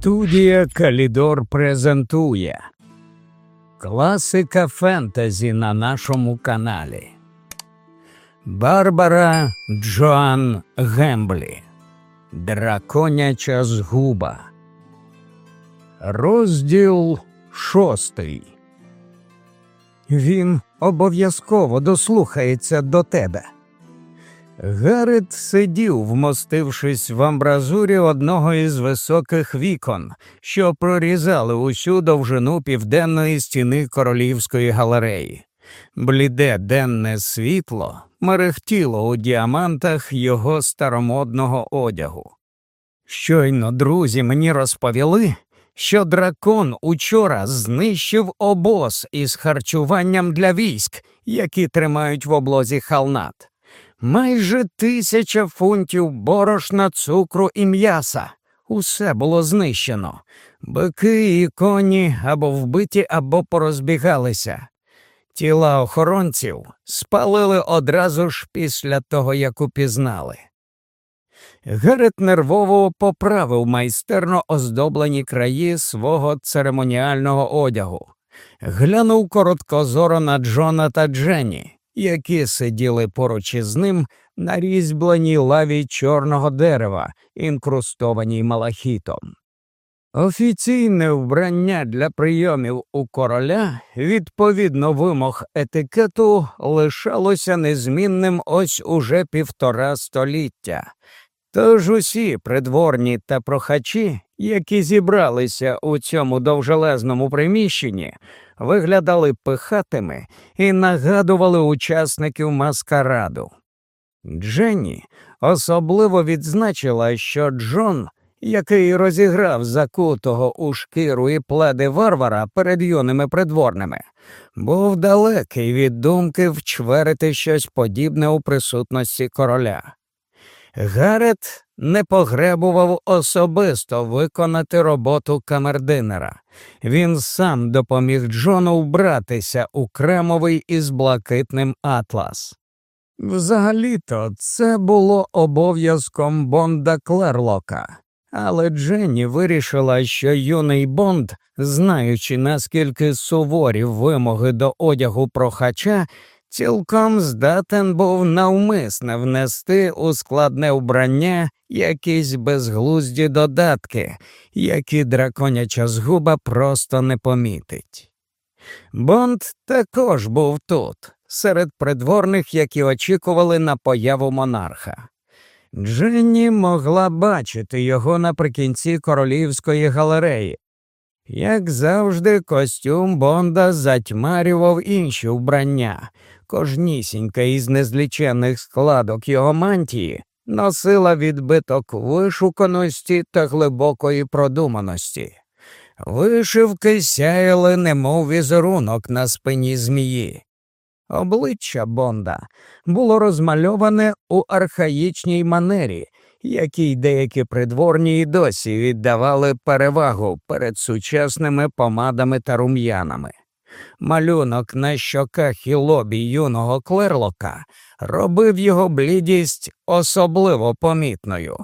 Студія Калідор презентує Класика фентезі на нашому каналі. Барбара Джоан Гемблі. Драконяча згуба. Розділ шостий. Він обов'язково дослухається до тебе. Гарет сидів, вмостившись в амбразурі одного із високих вікон, що прорізали усю довжину південної стіни королівської галереї. Бліде денне світло мерехтіло у діамантах його старомодного одягу. Щойно друзі мені розповіли, що дракон учора знищив обоз із харчуванням для військ, які тримають в облозі халнат. Майже тисяча фунтів борошна, цукру і м'яса. Усе було знищено. Бики і коні або вбиті, або порозбігалися. Тіла охоронців спалили одразу ж після того, як упізнали. Герет нервово поправив майстерно оздоблені краї свого церемоніального одягу, глянув короткозоро на Джона та Дженні які сиділи поруч із ним на різьбленій лаві чорного дерева, інкрустованій малахітом. Офіційне вбрання для прийомів у короля відповідно вимог етикету лишалося незмінним ось уже півтора століття. Тож усі придворні та прохачі, які зібралися у цьому довжелезному приміщенні, виглядали пихатими і нагадували учасників маскараду. Дженні особливо відзначила, що Джон, який розіграв закутого у шкіру і пледи варвара перед юними придворними, був далекий від думки вчверити щось подібне у присутності короля. Гарет не погребував особисто виконати роботу камердинера. Він сам допоміг Джону вбратися у кремовий із блакитним атлас. Взагалі-то це було обов'язком Бонда Клерлока, але Дженні вирішила, що юний Бонд, знаючи наскільки суворі вимоги до одягу прохача, цілком здатен був навмисне внести у складне вбрання якісь безглузді додатки, які драконяча згуба просто не помітить. Бонд також був тут, серед придворних, які очікували на появу монарха. Дженні могла бачити його наприкінці королівської галереї. Як завжди, костюм Бонда затьмарював інші вбрання, кожнісінька із незліченних складок його мантії носила відбиток вишуканості та глибокої продуманості. Вишивки сяяли, немов візерунок на спині змії. Обличчя Бонда було розмальоване у архаїчній манері, якій деякі придворні й досі віддавали перевагу перед сучасними помадами та рум'янами. Малюнок на щоках і лобі юного клерлока робив його блідість особливо помітною.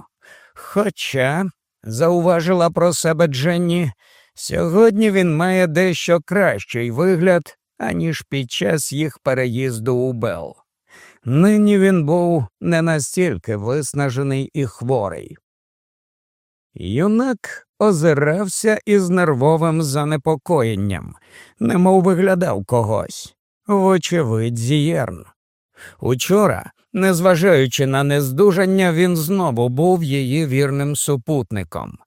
Хоча, зауважила про себе Дженні, сьогодні він має дещо кращий вигляд, аніж під час їх переїзду у Бел. Нині він був не настільки виснажений і хворий. Юнак озирався із нервовим занепокоєнням, немов виглядав когось, вочевидь, зієрн. Учора, незважаючи на нездужання, він знову був її вірним супутником,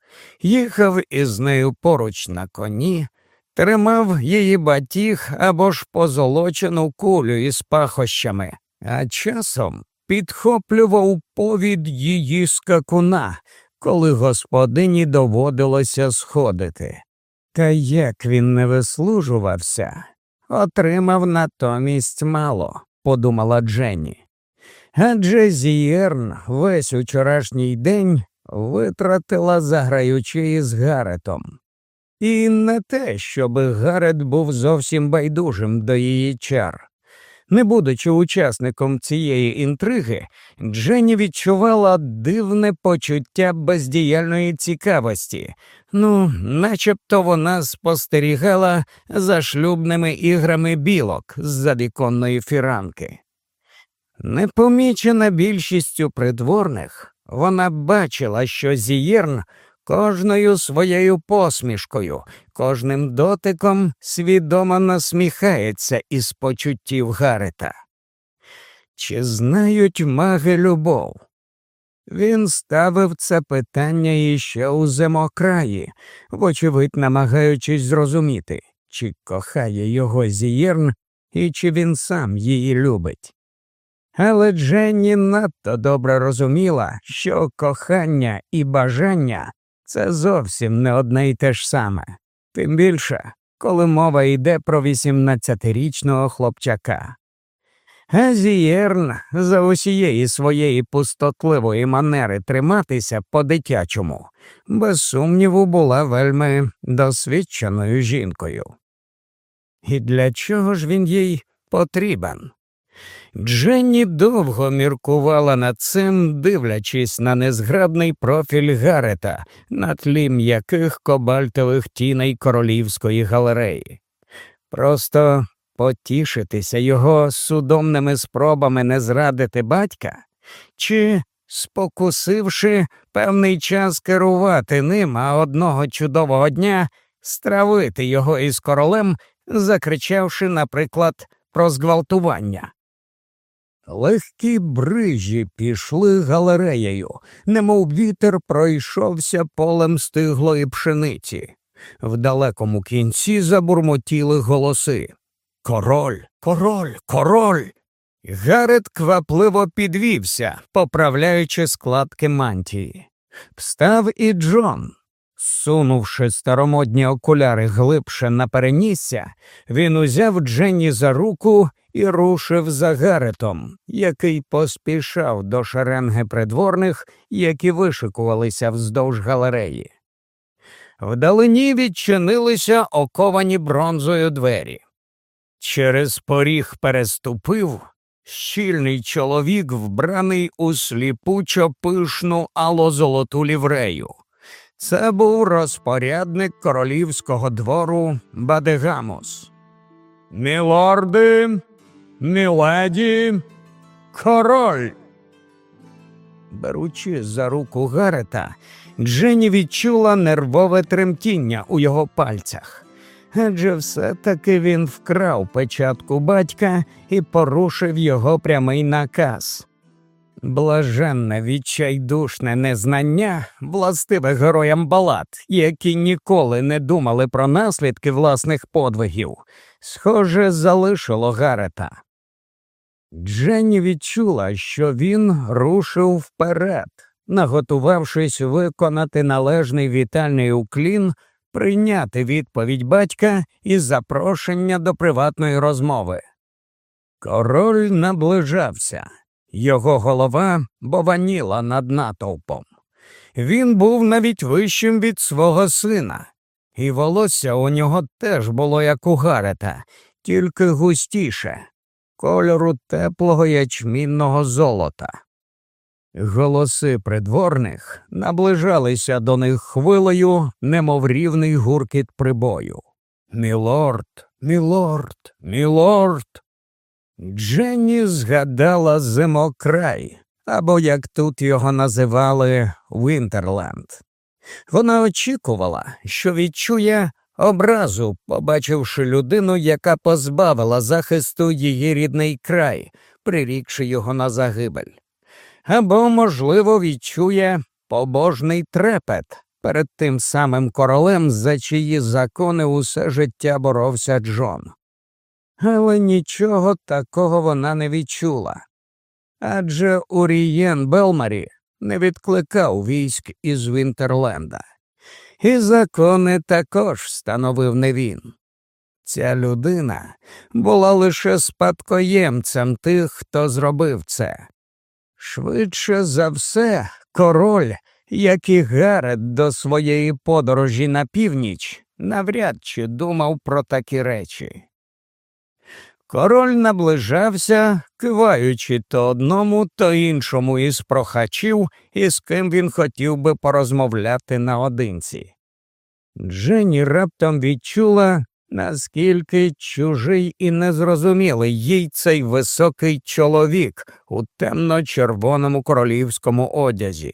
їхав із нею поруч на коні, тримав її батіг або ж позолочену кулю із пахощами, а часом підхоплював повід її скакуна, коли господині доводилося сходити. Та як він не вислужувався, отримав натомість мало, подумала Дженні. Адже Зієрн весь учорашній день витратила, заграючи із Гаретом. І не те, щоб Гарет був зовсім байдужим до її чар. Не будучи учасником цієї інтриги, Дженні відчувала дивне почуття бездіяльної цікавості, ну, начебто вона спостерігала за шлюбними іграми білок з задіконної фіранки. Непомічена більшістю придворних, вона бачила, що Зієрн кожною своєю посмішкою, кожним дотиком свідомо насміхається із почуттів Гарета. Чи знають маги любов? Він ставив це питання іще у зимокраї, вочевидь намагаючись зрозуміти, чи кохає його Зієрн і чи він сам її любить. Але Дженні надто добре розуміла, що кохання і бажання це зовсім не одне й те ж саме, тим більше, коли мова йде про 18-річного хлопчака. Газієрн за усієї своєї пустотливої манери триматися по дитячому, без сумніву, була вельми досвідченою жінкою. І для чого ж він їй потрібен? Дженні довго міркувала над цим, дивлячись на незграбний профіль Гарета, на тлі м'яких кобальтових тіней королівської галереї. Просто потішитися його судомними спробами не зрадити батька, чи, спокусивши певний час керувати ним, а одного чудового дня стравити його із королем, закричавши, наприклад, про зґвалтування. Легкі брижі пішли галереєю, немов вітер пройшовся полем стиглої пшениці. В далекому кінці забурмотіли голоси. Король, король, король. Гарет квапливо підвівся, поправляючи складки мантії. Встав і Джон. Сунувши старомодні окуляри глибше на перенісся, він узяв Дженні за руку і рушив за Гаретом, який поспішав до шеренги придворних, які вишикувалися вздовж галереї. Вдалині відчинилися оковані бронзою двері. Через поріг переступив щільний чоловік, вбраний у сліпучо пишну алозолоту ліврею. Це був розпорядник королівського двору Бадегамус. Мілорди, міледі, король. Беручи за руку Гарета, Дженні відчула нервове тремтіння у його пальцях. Адже все таки він вкрав печатку батька і порушив його прямий наказ. Блаженне відчайдушне незнання, властиве героям балад, які ніколи не думали про наслідки власних подвигів, схоже, залишило Гарета. Дженні відчула, що він рушив вперед, наготувавшись виконати належний вітальний уклін, прийняти відповідь батька і запрошення до приватної розмови. Король наближався. Його голова бованіла над натовпом. Він був навіть вищим від свого сина, і волосся у нього теж було як у Гарета, тільки густіше, кольору теплого ячмінного золота. Голоси придворних наближалися до них хвилею, немов рівний гуркіт прибою. Мілорд, мілорд, мілорд. Дженні згадала зимокрай, або як тут його називали Вінтерленд. Вона очікувала, що відчує образу, побачивши людину, яка позбавила захисту її рідний край, прирікши його на загибель, або, можливо, відчує побожний трепет перед тим самим королем, за чиї закони усе життя боровся Джон але нічого такого вона не відчула. Адже Урієн Белмарі не відкликав військ із Вінтерленда, і закони також встановив не він. Ця людина була лише спадкоємцем тих, хто зробив це. Швидше за все, король, як і Гарет до своєї подорожі на північ, навряд чи думав про такі речі. Король наближався, киваючи то одному, то іншому із прохачів, із ким він хотів би порозмовляти наодинці. Дженні раптом відчула, наскільки чужий і незрозумілий їй цей високий чоловік у темно-червоному королівському одязі.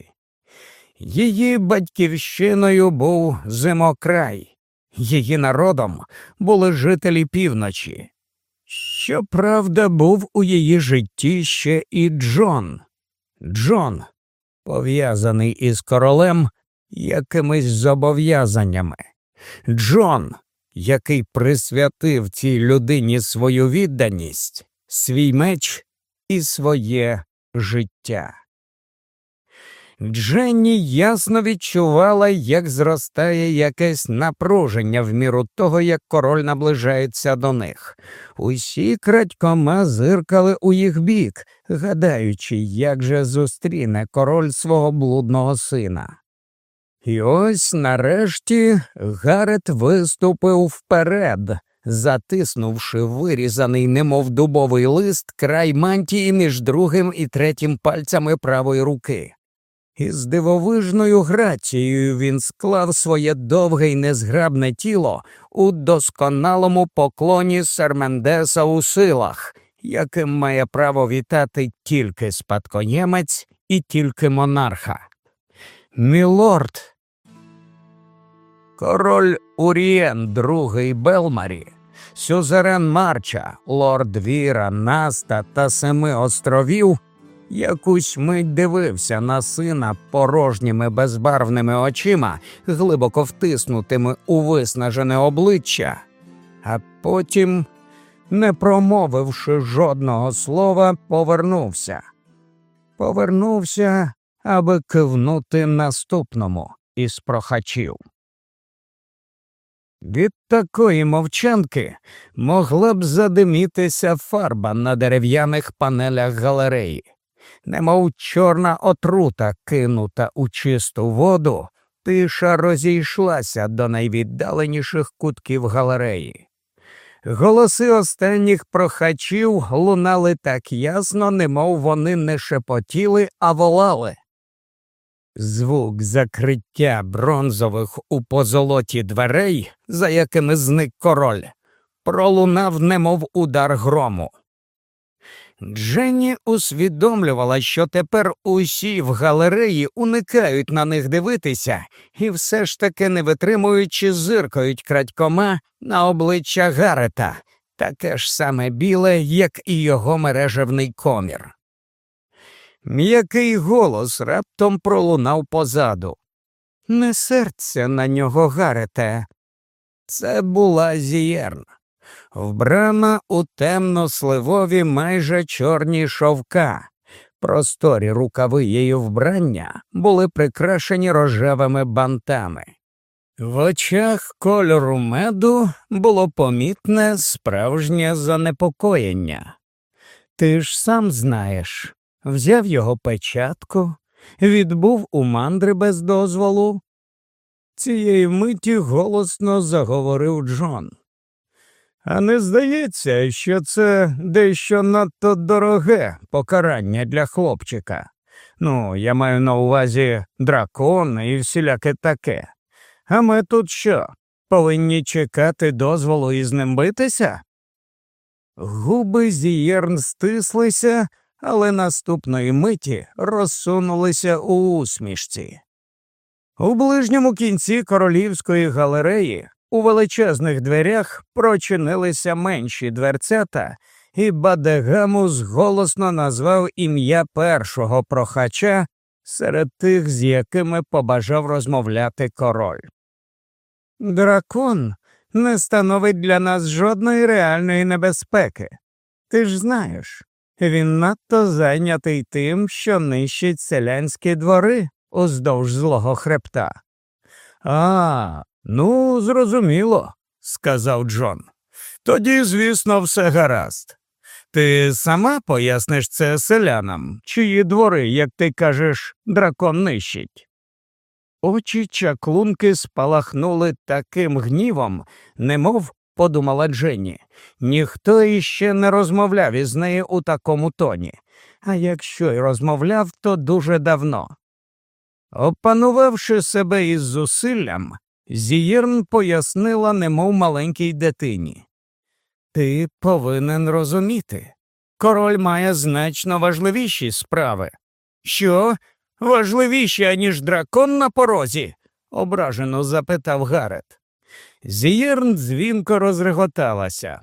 Її батьківщиною був зимокрай, її народом були жителі півночі. Щоправда, був у її житті ще і Джон. Джон, пов'язаний із королем якимись зобов'язаннями. Джон, який присвятив цій людині свою відданість, свій меч і своє життя. Дженні ясно відчувала, як зростає якесь напруження в міру того, як король наближається до них. Усі крадькома зиркали у їх бік, гадаючи, як же зустріне король свого блудного сина. І ось нарешті Гарет виступив вперед, затиснувши вирізаний, немов дубовий лист, край мантії між другим і третім пальцями правої руки. Із дивовижною грацією він склав своє довге й незграбне тіло у досконалому поклоні Сермендеса у силах, яким має право вітати тільки спадкоємець і тільки монарха. Мілорд, король Урієн другий Белмарі, Сюзерен Марча, лорд Віра, Наста та Семи островів Якусь мить дивився на сина порожніми безбарвними очима, глибоко втиснутими у виснажене обличчя, а потім, не промовивши жодного слова, повернувся. Повернувся, аби кивнути наступному із прохачів. Від такої мовчанки могла б задимітися фарба на дерев'яних панелях галереї немов чорна отрута, кинута у чисту воду, тиша розійшлася до найвіддаленіших кутків галереї. Голоси останніх прохачів лунали так ясно, немов вони не шепотіли, а волали. Звук закриття бронзових у позолоті дверей, за якими зник король, пролунав, немов удар грому. Дженні усвідомлювала, що тепер усі в галереї уникають на них дивитися і все ж таки не витримуючи, зиркають крадькома на обличчя Гарета, таке ж саме біле, як і його мережевний комір. М'який голос раптом пролунав позаду. Не серця на нього, Гарете. Це була Зієрн вбрана у темно-сливові майже чорні шовка. Просторі рукави її вбрання були прикрашені рожевими бантами. В очах кольору меду було помітне справжнє занепокоєння. Ти ж сам знаєш, взяв його печатку, відбув у мандри без дозволу. Цієї миті голосно заговорив Джон. А не здається, що це дещо надто дороге покарання для хлопчика. Ну, я маю на увазі дракон і всіляке таке. А ми тут що? Повинні чекати дозволу із ним битися? Губи зієрн стислися, але наступної миті розсунулися у усмішці. У ближньому кінці королівської галереї у величезних дверях прочинилися менші дверцята, і Бадегамус голосно назвав ім'я першого прохача серед тих, з якими побажав розмовляти король. Дракон не становить для нас жодної реальної небезпеки. Ти ж знаєш, він надто зайнятий тим, що нищить селянські двори уздовж злого хребта. А, Ну, зрозуміло, сказав Джон. Тоді, звісно, все гаразд. Ти сама поясниш це селянам, чиї двори, як ти кажеш, дракон нищить. Очі чаклунки спалахнули таким гнівом, немов подумала Дженні. Ніхто іще не розмовляв із нею у такому тоні, а якщо й розмовляв, то дуже давно. Опанувавши себе із зусиллям, Зієрн пояснила, немов маленькій дитині. Ти повинен розуміти. Король має значно важливіші справи. Що? Важливіші, аніж дракон на порозі? ображено запитав Гарет. Зієрн дзвінко розреготалася.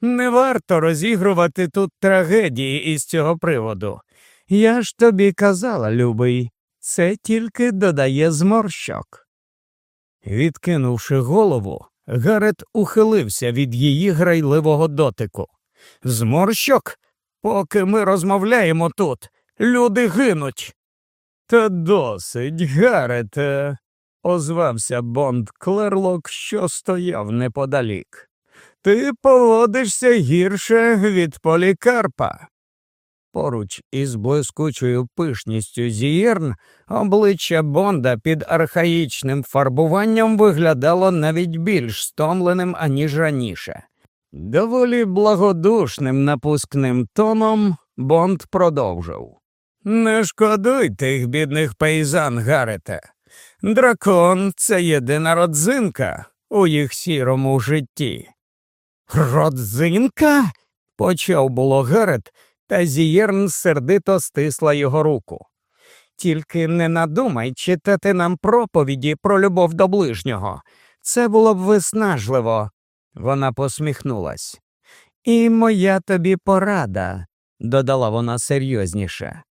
Не варто розігрувати тут трагедії із цього приводу. Я ж тобі казала, любий, це тільки додає зморщок. Відкинувши голову, Гарет ухилився від її грайливого дотику. Зморщок? Поки ми розмовляємо тут, люди гинуть. Та досить, Гарете, озвався Бонд Клерлок, що стояв неподалік. Ти поводишся гірше від полікарпа. Поруч із блискучою пишністю зієрн обличчя Бонда під архаїчним фарбуванням виглядало навіть більш стомленим, аніж раніше. Доволі благодушним напускним тоном Бонд продовжив. Не шкодуй тих бідних пейзан, Гарете. Дракон це єдина родзинка у їх сірому житті. Родзинка? почав було Гарет, та Зієрн сердито стисла його руку. Тільки не надумай читати нам проповіді про любов до ближнього. Це було б виснажливо. Вона посміхнулась. І моя тобі порада, додала вона серйозніше.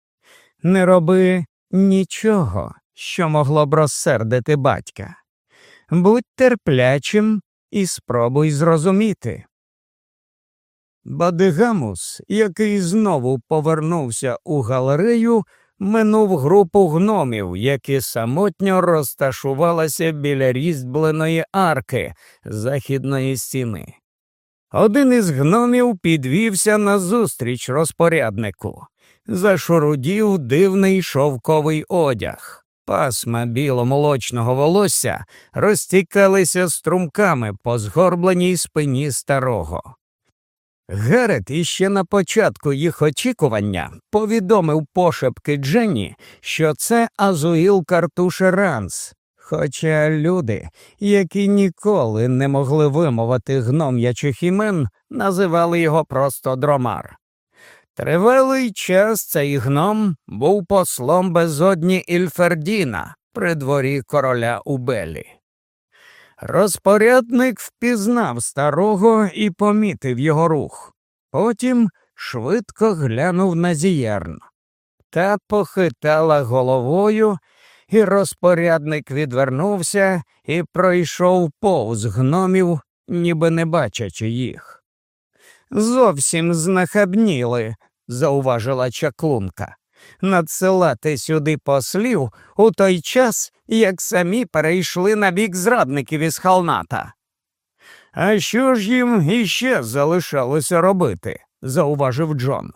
Не роби нічого, що могло б розсердити батька. Будь терплячим і спробуй зрозуміти. Бадигамус, який знову повернувся у галерею, минув групу гномів, які самотньо розташувалися біля різьбленої арки західної стіни. Один із гномів підвівся назустріч розпоряднику, зашурудів дивний шовковий одяг. Пасма біломолочного волосся розтікалися струмками по згорбленій спині старого. Герет іще на початку їх очікування повідомив пошепки Дженні, що це Азуїл Картушеранс, хоча люди, які ніколи не могли вимовити гном'ячих імен, називали його просто дромар. Тривалий час цей гном був послом безодні Ільфердіна при дворі короля Убелі. Розпорядник впізнав старого і помітив його рух. Потім швидко глянув на зієрн. Та похитала головою, і розпорядник відвернувся і пройшов повз гномів, ніби не бачачи їх. Зовсім знахабніли, зауважила чаклунка надсилати сюди послів у той час, як самі перейшли на бік зрадників із халната. А що ж їм іще залишалося робити? зауважив Джон.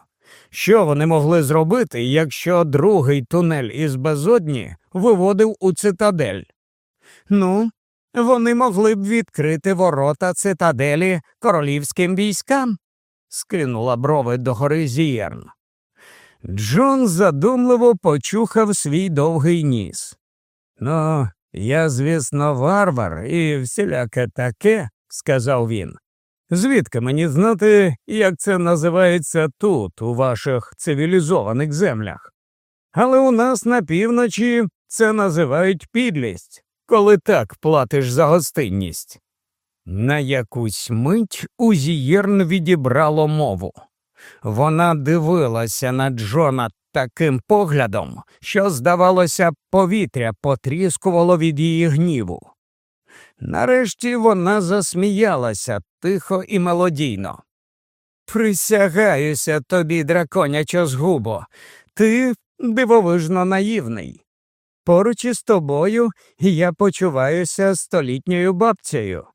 Що вони могли зробити, якщо другий тунель із безодні виводив у цитадель? Ну, вони могли б відкрити ворота цитаделі королівським військам, скинула брови догори Зієрн. Джон задумливо почухав свій довгий ніс. Ну, я, звісно, варвар і всіляке таке, сказав він. Звідки мені знати, як це називається тут, у ваших цивілізованих землях? Але у нас на півночі це називають підлість, коли так платиш за гостинність. На якусь мить Узієрн відібрало мову. Вона дивилася на Джона таким поглядом, що, здавалося, повітря потріскувало від її гніву. Нарешті вона засміялася тихо і мелодійно. Присягаюся тобі, драконячо згубо, ти дивовижно наївний. Поруч із тобою я почуваюся столітньою бабцею.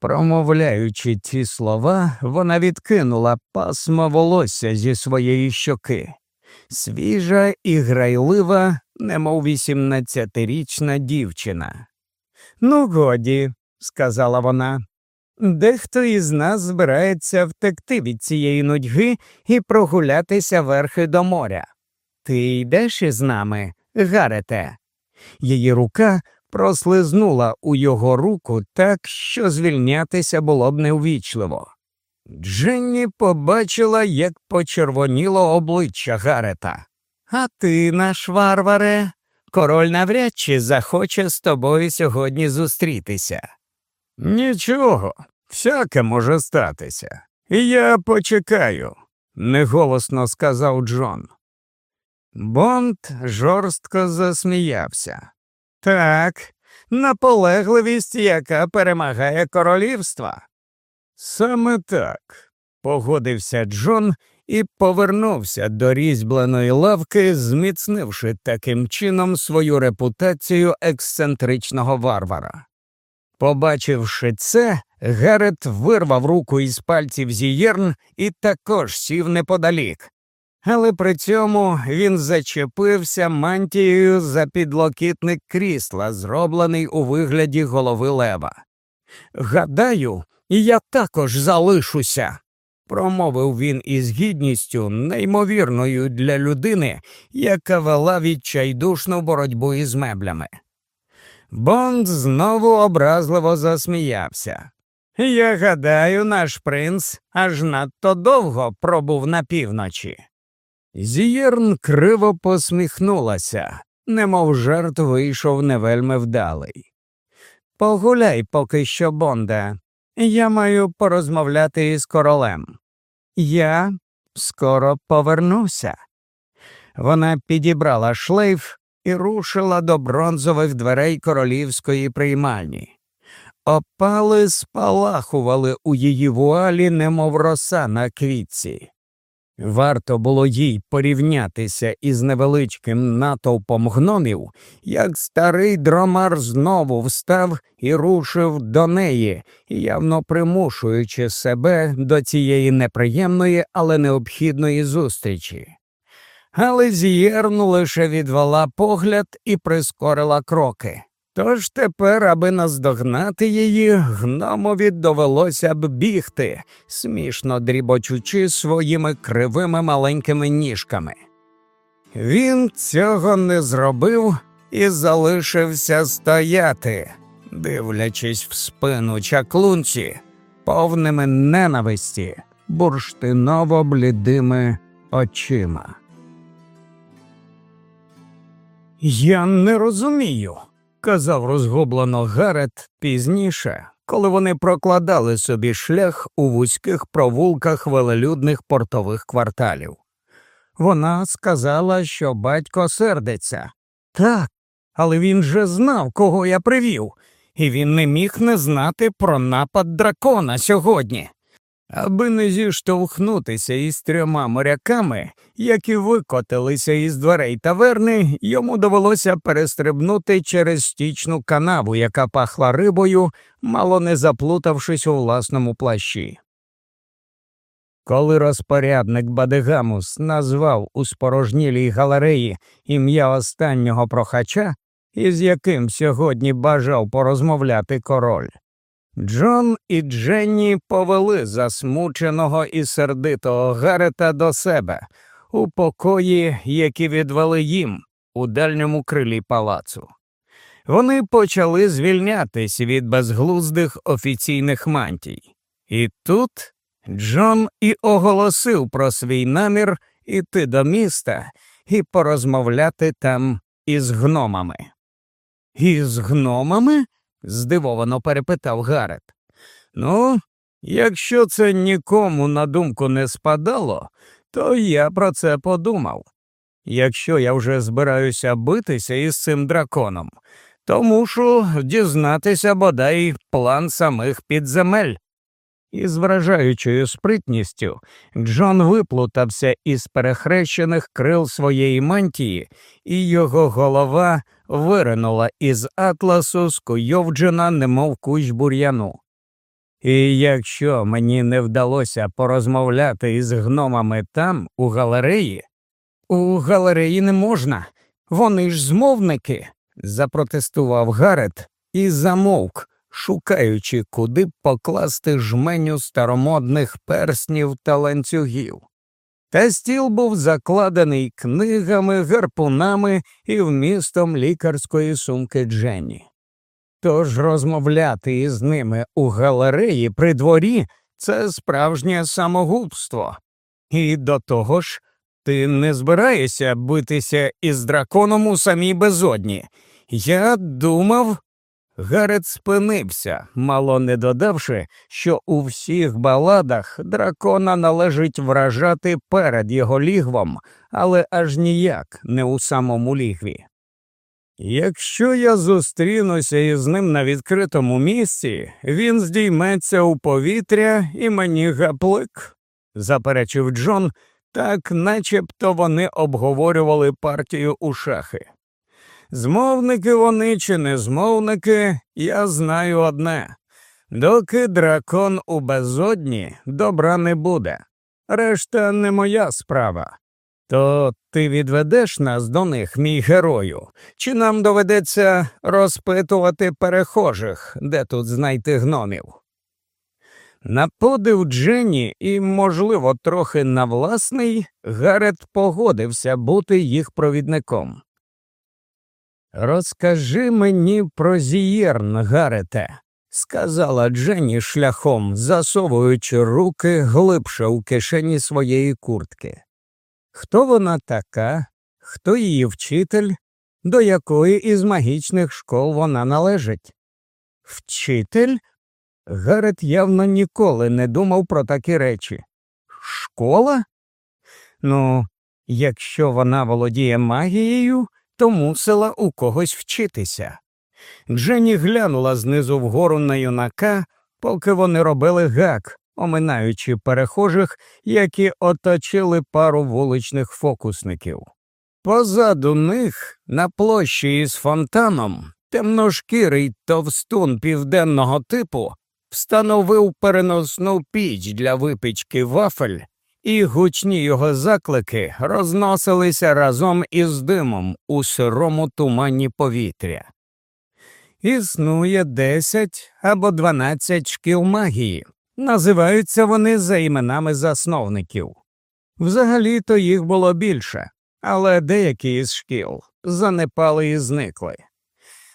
Промовляючи ці слова, вона відкинула пасмо волосся зі своєї щоки, свіжа і грайлива, немов вісімнадцятирічна дівчина. Ну, годі, сказала вона, Дехто із нас збирається втекти від цієї нудьги і прогулятися верхи до моря. Ти йдеш із нами, Гарете? Її рука прослизнула у його руку так, що звільнятися було б неувічливо. Дженні побачила, як почервоніло обличчя Гарета. А ти, наш варваре, король навряд чи захоче з тобою сьогодні зустрітися. Нічого, всяке може статися. Я почекаю, неголосно сказав Джон. Бонд жорстко засміявся. Так, наполегливість, яка перемагає королівства. Саме так, погодився Джон і повернувся до різьбленої лавки, зміцнивши таким чином свою репутацію ексцентричного варвара. Побачивши це, Герет вирвав руку із пальців зієрн і також сів неподалік. Але при цьому він зачепився мантією за підлокітник крісла, зроблений у вигляді голови лева. Гадаю, я також залишуся, промовив він із гідністю, неймовірною для людини, яка вела відчайдушну боротьбу із меблями. Бонд знову образливо засміявся. Я гадаю, наш принц аж надто довго пробув на півночі. Зієрн криво посміхнулася, немов жарт вийшов не вельми вдалий. Погуляй поки що, Бонде, я маю порозмовляти із королем. Я скоро повернуся. Вона підібрала шлейф і рушила до бронзових дверей королівської приймальні. Опали спалахували у її вуалі, немов роса на квітці. Варто було їй порівнятися із невеличким натовпом гномів, як старий дромар знову встав і рушив до неї, явно примушуючи себе до цієї неприємної, але необхідної зустрічі. Але з'єрну лише відвела погляд і прискорила кроки. Тож тепер, аби наздогнати її, гномові довелося б бігти, смішно дрібочучи своїми кривими маленькими ніжками. Він цього не зробив і залишився стояти, дивлячись в спину чаклунці, повними ненависті, бурштиново блідими очима. Я не розумію казав розгублено Гарет пізніше, коли вони прокладали собі шлях у вузьких провулках велелюдних портових кварталів. Вона сказала, що батько сердиться. Так, але він же знав, кого я привів, і він не міг не знати про напад дракона сьогодні. Аби не зіштовхнутися із трьома моряками, які викотилися із дверей таверни, йому довелося перестрибнути через стічну канаву, яка пахла рибою, мало не заплутавшись у власному плащі. Коли розпорядник Бадегамус назвав у спорожнілій галереї ім'я останнього прохача, із яким сьогодні бажав порозмовляти король, Джон і Дженні повели засмученого і сердитого Гарета до себе у покої, які відвели їм у дальньому крилі палацу. Вони почали звільнятись від безглуздих офіційних мантій. І тут Джон і оголосив про свій намір іти до міста і порозмовляти там із гномами. Із гномами? Здивовано перепитав Гарет. Ну, якщо це нікому на думку не спадало, то я про це подумав. Якщо я вже збираюся битися із цим драконом, то мушу дізнатися бодай план самих підземель. Із вражаючою спритністю Джон виплутався із перехрещених крил своєї мантії, і його голова виринула із атласу, скуйовджена, немов кущ бур'яну. І якщо мені не вдалося порозмовляти із гномами там, у галереї, у галереї не можна, вони ж змовники, запротестував Гарет і замовк шукаючи, куди б покласти жменю старомодних перснів та ланцюгів. Та стіл був закладений книгами, гарпунами і вмістом лікарської сумки Дженні. Тож розмовляти із ними у галереї при дворі це справжнє самогубство. І до того ж, ти не збираєшся битися із драконом у самій безодні. Я думав. Гарет спинився, мало не додавши, що у всіх баладах дракона належить вражати перед його лігвом, але аж ніяк не у самому лігві. Якщо я зустрінуся із ним на відкритому місці, він здійметься у повітря і мені гаплик, заперечив Джон, так начебто вони обговорювали партію у шахи. Змовники вони чи не змовники, я знаю одне доки дракон у безодні добра не буде. Решта не моя справа. То ти відведеш нас до них, мій герою, чи нам доведеться розпитувати перехожих, де тут знайти гномів? На подив Дженні і, можливо, трохи на власний, Гарет погодився бути їх провідником. Розкажи мені про зієрн, Гарете, сказала Дженні шляхом, засовуючи руки глибше у кишені своєї куртки. Хто вона така, хто її вчитель, до якої із магічних школ вона належить? Вчитель? Гарет явно ніколи не думав про такі речі. Школа? Ну, якщо вона володіє магією, то мусила у когось вчитися. Дженні глянула знизу вгору на юнака, поки вони робили гак, оминаючи перехожих, які оточили пару вуличних фокусників. Позаду них, на площі із фонтаном, темношкірий товстун південного типу встановив переносну піч для випічки вафель і гучні його заклики розносилися разом із димом у сирому тумані повітря. Існує десять або дванадцять шкіл магії, називаються вони за іменами засновників. Взагалі то їх було більше, але деякі із шкіл занепали і зникли.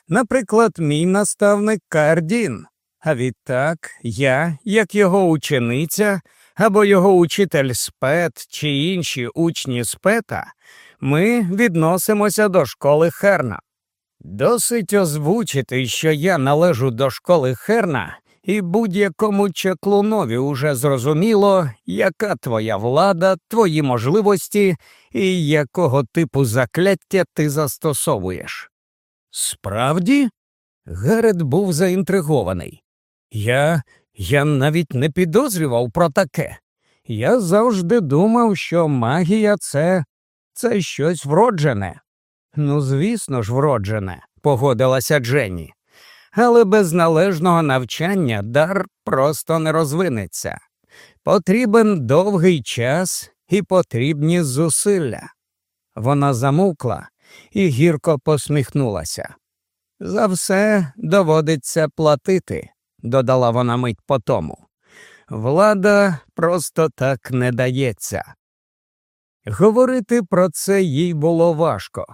Наприклад, мій наставник Кардін, а відтак я, як його учениця, або його учитель спет чи інші учні спета, ми відносимося до школи Херна. Досить озвучити, що я належу до школи Херна, і будь-якому чеклунові уже зрозуміло, яка твоя влада, твої можливості і якого типу закляття ти застосовуєш. Справді, Герет був заінтригований. Я я навіть не підозрював про таке. Я завжди думав, що магія це це щось вроджене. Ну, звісно ж, вроджене, погодилася Дженні. Але без належного навчання дар просто не розвинеться. Потрібен довгий час і потрібні зусилля. Вона замовкла і гірко посміхнулася. За все доводиться платити додала вона мить по тому. Влада просто так не дається. Говорити про це їй було важко,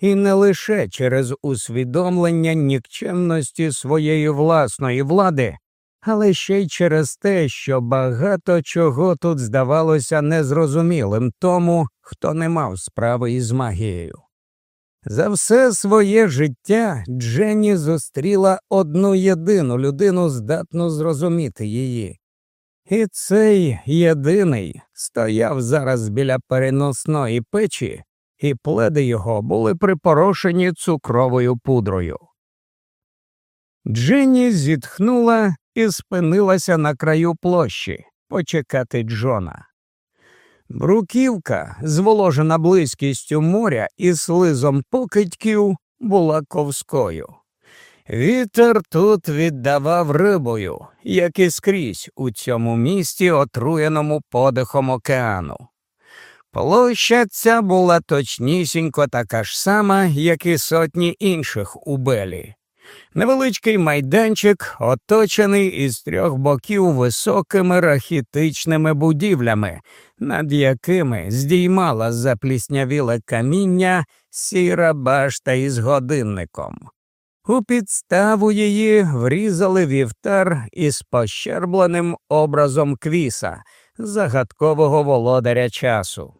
і не лише через усвідомлення нікчемності своєї власної влади, але ще й через те, що багато чого тут здавалося незрозумілим тому, хто не мав справи із магією. За все своє життя Дженні зустріла одну єдину людину, здатну зрозуміти її. І цей єдиний стояв зараз біля переносної печі, і пледи його були припорошені цукровою пудрою. Дженні зітхнула і спинилася на краю площі почекати Джона. Бруківка, зволожена близькістю моря і слизом покидьків, була ковською. Вітер тут віддавав рибою, як і скрізь у цьому місті, отруєному подихом океану. Площа ця була точнісінько така ж сама, як і сотні інших у Белі. Невеличкий майданчик, оточений із трьох боків високими рахітичними будівлями, над якими здіймала запліснявіле каміння сіра башта із годинником. У підставу її врізали вівтар із пощербленим образом квіса, загадкового володаря часу.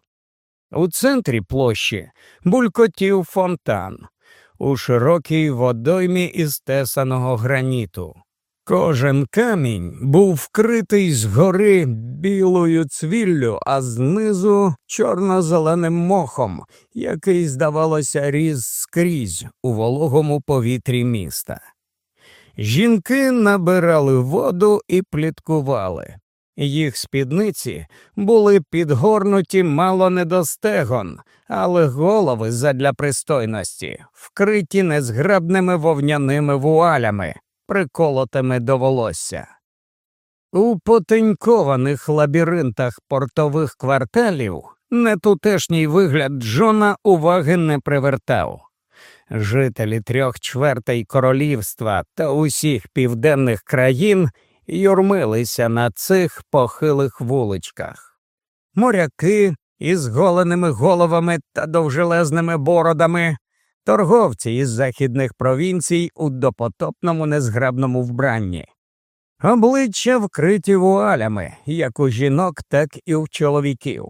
У центрі площі булькотів фонтан у широкій водоймі із тесаного граніту. Кожен камінь був вкритий згори білою цвіллю, а знизу чорно-зеленим мохом, який, здавалося, різ скрізь у вологому повітрі міста. Жінки набирали воду і пліткували. Їх спідниці були підгорнуті мало не до стегон, але голови задля пристойності вкриті незграбними вовняними вуалями, приколотими до волосся. У потенькованих лабіринтах портових кварталів нетутешній вигляд Джона уваги не привертав. Жителі трьох чвертей королівства та усіх південних країн юрмилися на цих похилих вуличках. Моряки із голеними головами та довжелезними бородами, торговці із західних провінцій у допотопному незграбному вбранні, обличчя вкриті вуалями, як у жінок, так і у чоловіків,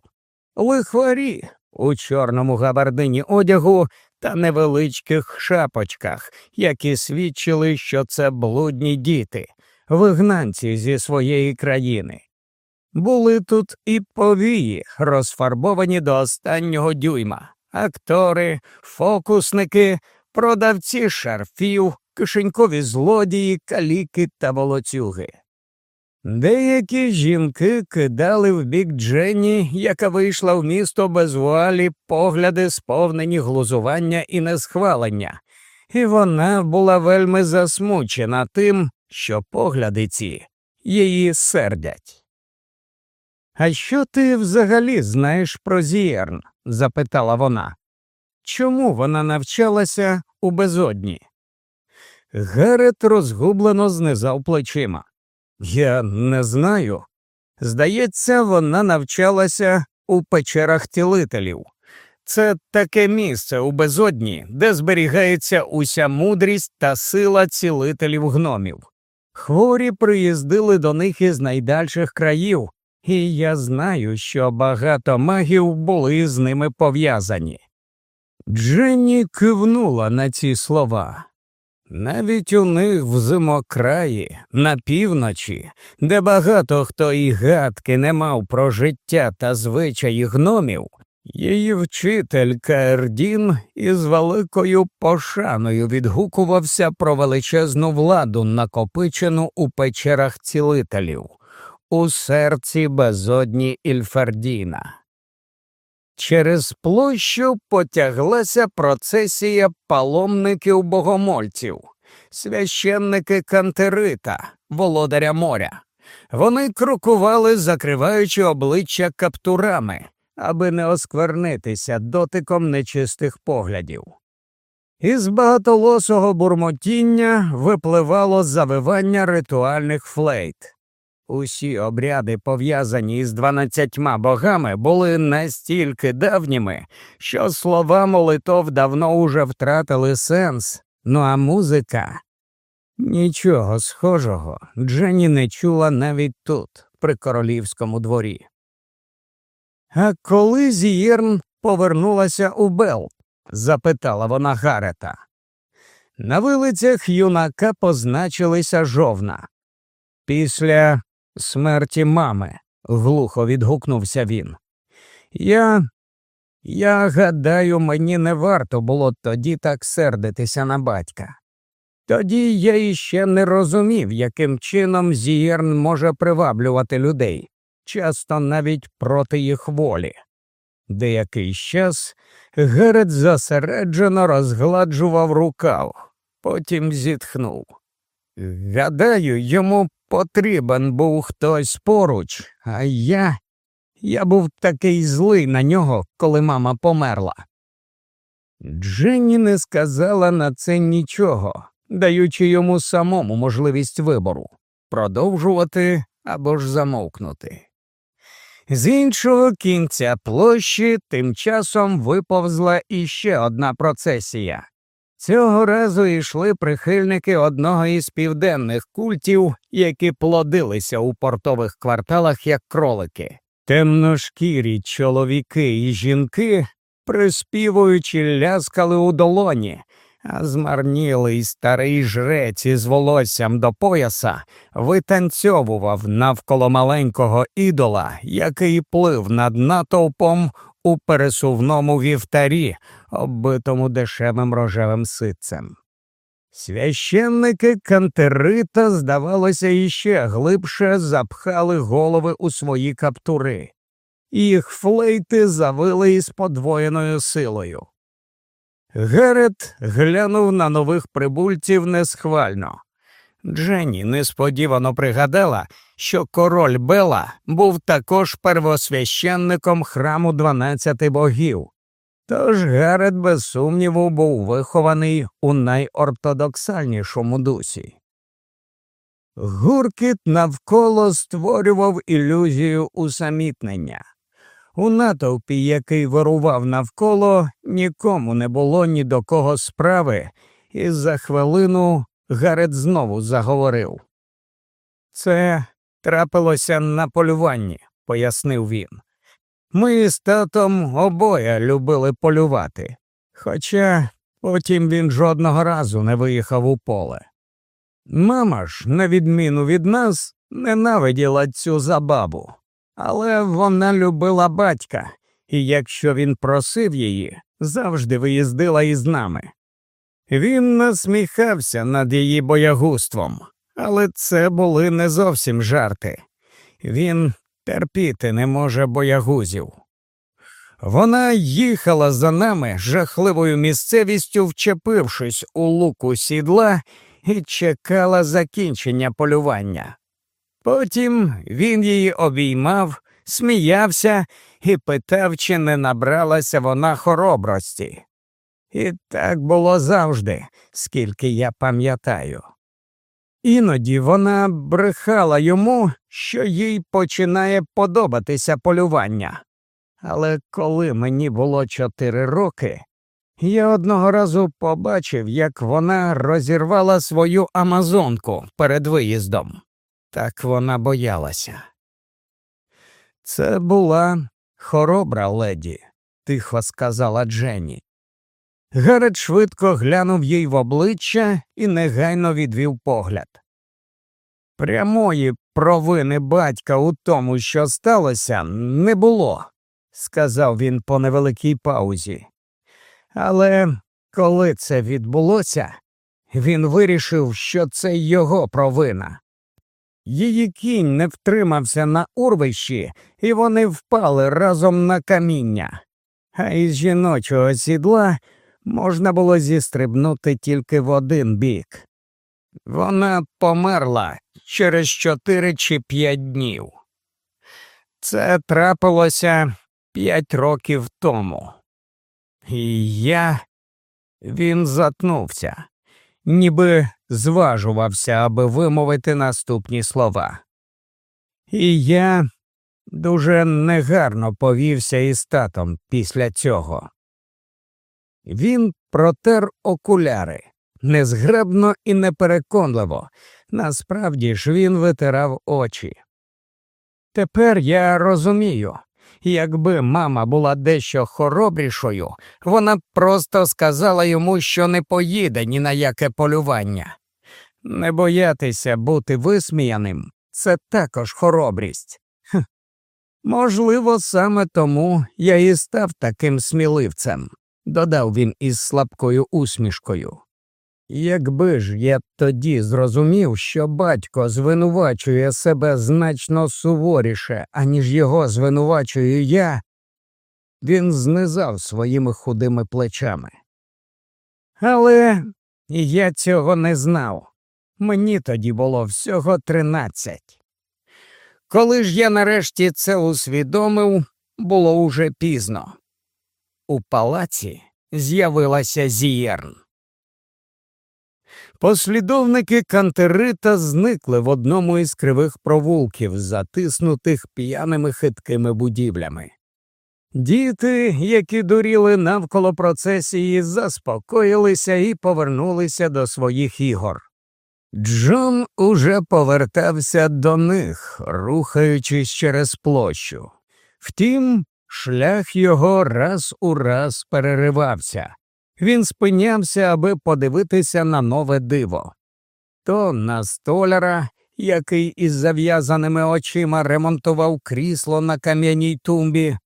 лихварі у чорному габардині одягу та невеличких шапочках, які свідчили, що це блудні діти, вигнанці зі своєї країни. Були тут і повії, розфарбовані до останнього дюйма, актори, фокусники, продавці шарфів, кишенькові злодії, каліки та волоцюги. Деякі жінки кидали в бік Дженні, яка вийшла в місто без вуалі, погляди, сповнені глузування і несхвалення, і вона була вельми засмучена тим, що погляди ці її сердять. А що ти взагалі знаєш про Зієрн? запитала вона. Чому вона навчалася у безодні? Герет розгублено знизав плечима. Я не знаю. Здається, вона навчалася у печерах цілителів. Це таке місце у безодні, де зберігається уся мудрість та сила цілителів гномів. Хворі приїздили до них із найдальших країв, і я знаю, що багато магів були з ними пов'язані. Дженні кивнула на ці слова. Навіть у них в зимокраї, на півночі, де багато хто і гадки не мав про життя та звичаї гномів, її вчитель Каердін із великою пошаною відгукувався про величезну владу, накопичену у печерах цілителів, у серці безодні Ільфердіна. Через площу потяглася процесія паломників богомольців, священники Кантерита, володаря моря. Вони крокували, закриваючи обличчя каптурами, аби не осквернитися дотиком нечистих поглядів. Із багатоголосого бурмотіння випливало завивання ритуальних флейт. Усі обряди, пов'язані з дванадцятьма богами, були настільки давніми, що слова молитов давно уже втратили сенс, ну а музика. Нічого схожого Дженні не чула навіть тут, при королівському дворі. А коли Зієрн повернулася у Бел? запитала вона Гарета. На вилицях юнака позначилися жовна. Після смерті мами, глухо відгукнувся він. Я. Я гадаю, мені не варто було тоді так сердитися на батька. Тоді я іще не розумів, яким чином Зієрн може приваблювати людей, часто навіть проти їх волі. Деякий час Герет зосереджено розгладжував рукав, потім зітхнув. Гадаю, йому Потрібен був хтось поруч, а я. Я був такий злий на нього, коли мама померла. Дженні не сказала на це нічого, даючи йому самому можливість вибору продовжувати або ж замовкнути. З іншого кінця площі тим часом виповзла іще одна процесія. Цього разу йшли прихильники одного із південних культів, які плодилися у портових кварталах як кролики. Темношкірі чоловіки і жінки, приспівуючи, ляскали у долоні, змарнілий старий жрець із волоссям до пояса витанцьовував навколо маленького ідола, який плив над натовпом у пересувному вівтарі, оббитому дешевим рожевим ситцем. Священники кантерита, здавалося, іще глибше запхали голови у свої каптури, їх флейти завили із подвоєною силою. Герет глянув на нових прибульців несхвально. Дженні несподівано пригадала, що король Бела був також первосвященником храму дванадцяти богів, тож Герет, без сумніву, був вихований у найортодоксальнішому дусі. Гуркіт навколо створював ілюзію усамітнення. У натовпі, який вирував навколо, нікому не було ні до кого справи, і за хвилину Гарет знову заговорив. Це трапилося на полюванні, пояснив він. Ми з татом обоє любили полювати, хоча потім він жодного разу не виїхав у поле. Мама ж, на відміну від нас, ненавиділа цю забаву. Але вона любила батька, і якщо він просив її, завжди виїздила із нами. Він насміхався над її боягуством, але це були не зовсім жарти. Він терпіти не може боягузів. Вона їхала за нами жахливою місцевістю, вчепившись у луку сідла, і чекала закінчення полювання. Потім він її обіймав, сміявся і питав, чи не набралася вона хоробрості. І так було завжди, скільки я пам'ятаю. Іноді вона брехала йому, що їй починає подобатися полювання. Але коли мені було чотири роки, я одного разу побачив, як вона розірвала свою амазонку перед виїздом. Так вона боялася. Це була хоробра леді, тихо сказала Дженні. Гарет швидко глянув їй в обличчя і негайно відвів погляд. Прямої провини батька у тому, що сталося, не було, сказав він по невеликій паузі. Але коли це відбулося, він вирішив, що це його провина. Її кінь не втримався на урвищі, і вони впали разом на каміння, а із жіночого сідла можна було зістрибнути тільки в один бік. Вона померла через чотири чи п'ять днів. Це трапилося п'ять років тому. І я він затнувся ніби зважувався, аби вимовити наступні слова. І я дуже негарно повівся із татом після цього. Він протер окуляри незгребно і непереконливо, насправді ж він витирав очі. Тепер я розумію, Якби мама була дещо хоробрішою, вона б просто сказала йому, що не поїде ні на яке полювання. Не боятися бути висміяним це також хоробрість. Можливо, саме тому я і став таким сміливцем, додав він із слабкою усмішкою. Якби ж я тоді зрозумів, що батько звинувачує себе значно суворіше, аніж його звинувачую я, він знизав своїми худими плечами. Але я цього не знав. Мені тоді було всього тринадцять. Коли ж я нарешті це усвідомив, було уже пізно. У палаці з'явилася Зієрн. Послідовники кантерита зникли в одному із кривих провулків, затиснутих п'яними хиткими будівлями. Діти, які дуріли навколо процесії, заспокоїлися і повернулися до своїх ігор. Джон уже повертався до них, рухаючись через площу. Втім, шлях його раз у раз переривався. Він спинявся, аби подивитися на нове диво. То на столяра, який із зав'язаними очима ремонтував крісло на кам'яній тумбі,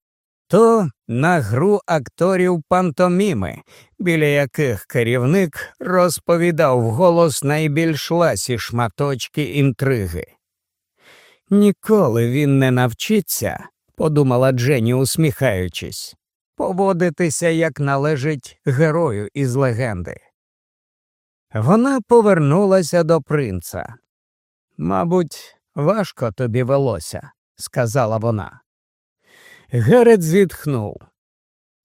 то на гру акторів пантоміми, біля яких керівник розповідав вголос найбільш ласі шматочки інтриги. Ніколи він не навчиться, подумала Дженні, усміхаючись, поводитися, як належить герою із легенди. Вона повернулася до принца. Мабуть, важко тобі велося, сказала вона. Герет зітхнув.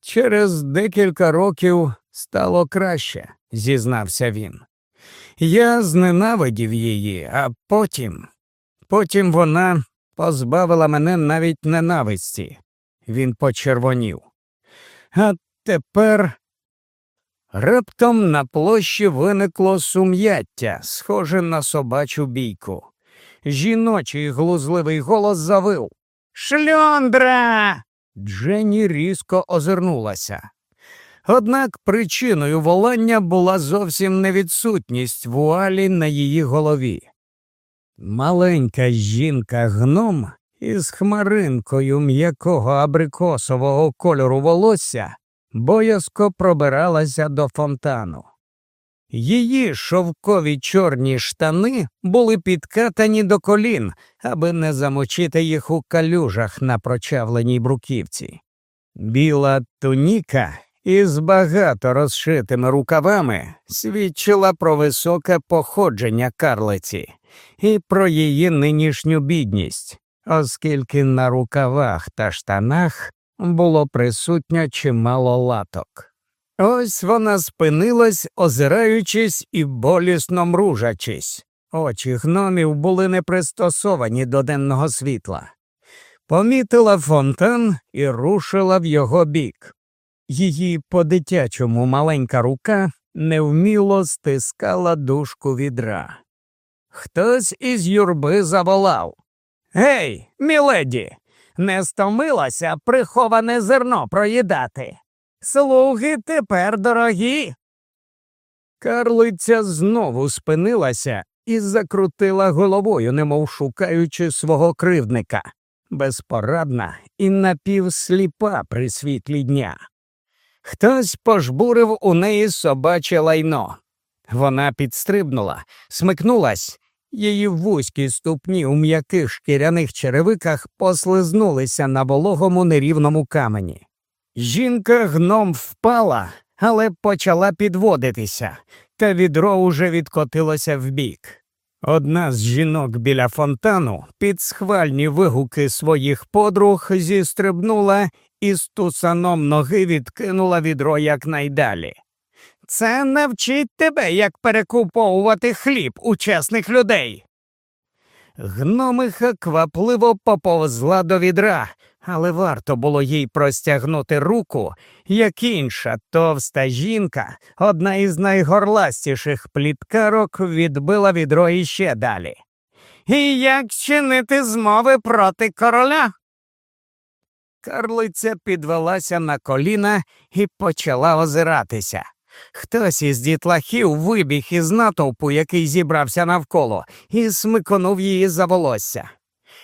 Через декілька років стало краще, зізнався він. Я зненавидів її, а потім, потім вона позбавила мене навіть ненависті. Він почервонів. А тепер раптом на площі виникло сум'яття, схоже на собачу бійку. Жіночий глузливий голос завив. Шльондра. Дженні різко озирнулася. Однак причиною волання була зовсім не відсутність вуалі на її голові. Маленька жінка гном із хмаринкою м'якого абрикосового кольору волосся боязко пробиралася до фонтану. Її шовкові чорні штани були підкатані до колін, аби не замочити їх у калюжах на прочавленій бруківці. Біла туніка із багато розшитими рукавами свідчила про високе походження карлиці і про її нинішню бідність, оскільки на рукавах та штанах було присутньо чимало латок. Ось вона спинилась, озираючись і болісно мружачись. Очі гномів були не пристосовані до денного світла. Помітила фонтан і рушила в його бік. Її по дитячому маленька рука невміло стискала дужку відра. Хтось із юрби заволав Гей, міледі, не стомилася приховане зерно проїдати. Слуги тепер дорогі. Карлиця знову спинилася і закрутила головою, немов шукаючи свого кривдника, безпорадна і напівсліпа при світлі дня. Хтось пожбурив у неї собаче лайно. Вона підстрибнула, смикнулась, її вузькі ступні у м'яких шкіряних черевиках послизнулися на вологому нерівному камені. Жінка гном впала, але почала підводитися, та відро уже відкотилося вбік. Одна з жінок біля фонтану під схвальні вигуки своїх подруг зістрибнула і з тусаном ноги відкинула відро якнайдалі. Це навчить тебе, як перекуповувати хліб у чесних людей. Гномиха квапливо поповзла до відра, але варто було їй простягнути руку, як інша товста жінка, одна із найгорластіших пліткарок, відбила відро іще далі. І як чинити змови проти короля? Карлиця підвелася на коліна і почала озиратися. Хтось із дітлахів вибіг із натовпу, який зібрався навколо, і смиконув її за волосся.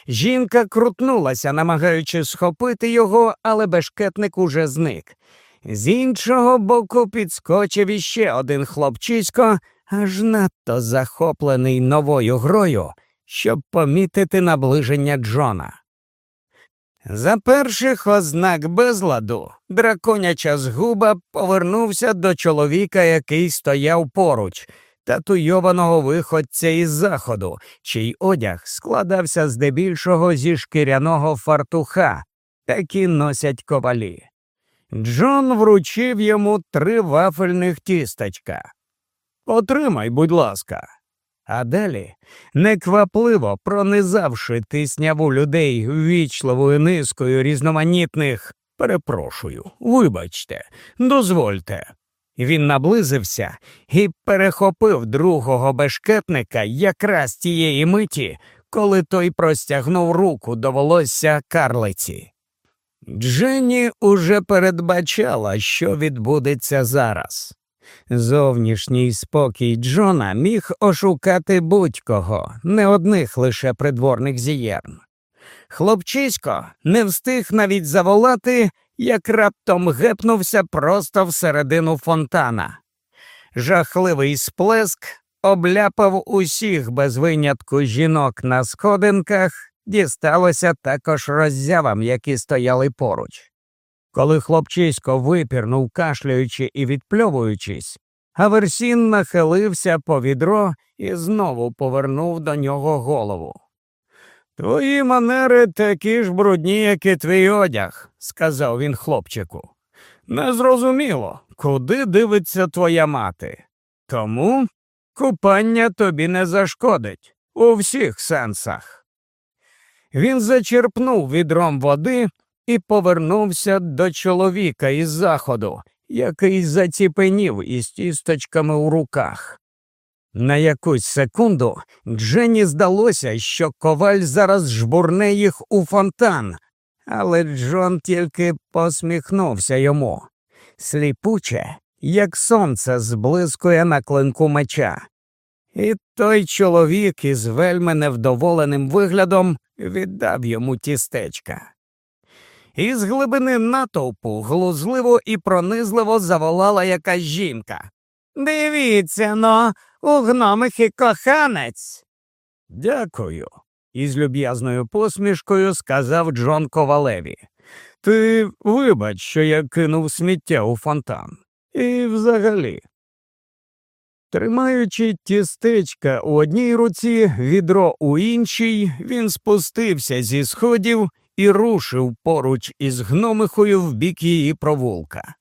Жінка крутнулася, намагаючись схопити його, але бешкетник уже зник. З іншого боку підскочив іще один хлопчисько, аж надто захоплений новою грою, щоб помітити наближення Джона. За перших ознак безладу драконяча згуба повернувся до чоловіка, який стояв поруч, татуйованого виходця із заходу, чий одяг складався здебільшого зі шкіряного фартуха, такі носять ковалі. Джон вручив йому три вафельних тістечка. Отримай, будь ласка. А далі, неквапливо пронизавши тисняву людей ввічливою низкою різноманітних, перепрошую, вибачте, дозвольте. Він наблизився і перехопив другого бешкетника якраз тієї миті, коли той простягнув руку до волосся карлиці. Дженні уже передбачала, що відбудеться зараз. Зовнішній спокій Джона міг ошукати будь-кого, не одних лише придворних зієрн. Хлопчисько не встиг навіть заволати, як раптом гепнувся просто всередину фонтана. Жахливий сплеск обляпав усіх без винятку жінок на сходинках, дісталося також роззявам, які стояли поруч. Коли хлопчисько випірнув, кашляючи і відпльовуючись, Аверсін нахилився по відро і знову повернув до нього голову. Твої манери такі ж брудні, як і твій одяг, сказав він хлопчику. Незрозуміло, куди дивиться твоя мати. Тому купання тобі не зашкодить у всіх сенсах. Він зачерпнув відром води і повернувся до чоловіка із заходу, який заціпенів із тісточками у руках. На якусь секунду Дженні здалося, що коваль зараз жбурне їх у фонтан, але Джон тільки посміхнувся йому. Сліпуче, як сонце зблискує на клинку меча. І той чоловік із вельми невдоволеним виглядом віддав йому тістечка. Із глибини натовпу глузливо і пронизливо заволала якась жінка. Дивіться но, у гномихи коханець. Дякую, із люб'язною посмішкою сказав Джон Ковалеві. Ти вибач, що я кинув сміття у фонтан. І взагалі. Тримаючи тістечка у одній руці, відро у іншій, він спустився зі сходів і рушив поруч із гномихою в бік її провулка.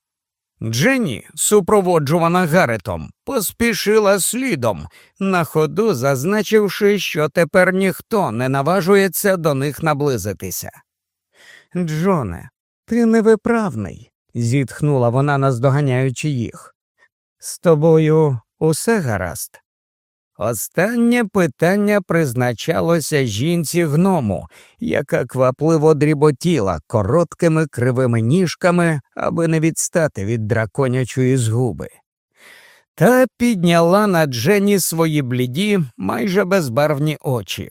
Дженні, супроводжувана Гаретом, поспішила слідом, на ходу зазначивши, що тепер ніхто не наважується до них наблизитися. Джоне, ти невиправний, зітхнула вона, наздоганяючи їх. З тобою усе гаразд. Останнє питання призначалося жінці гному, яка квапливо дріботіла короткими кривими ніжками, аби не відстати від драконячої згуби. Та підняла на Джені свої бліді, майже безбарвні очі.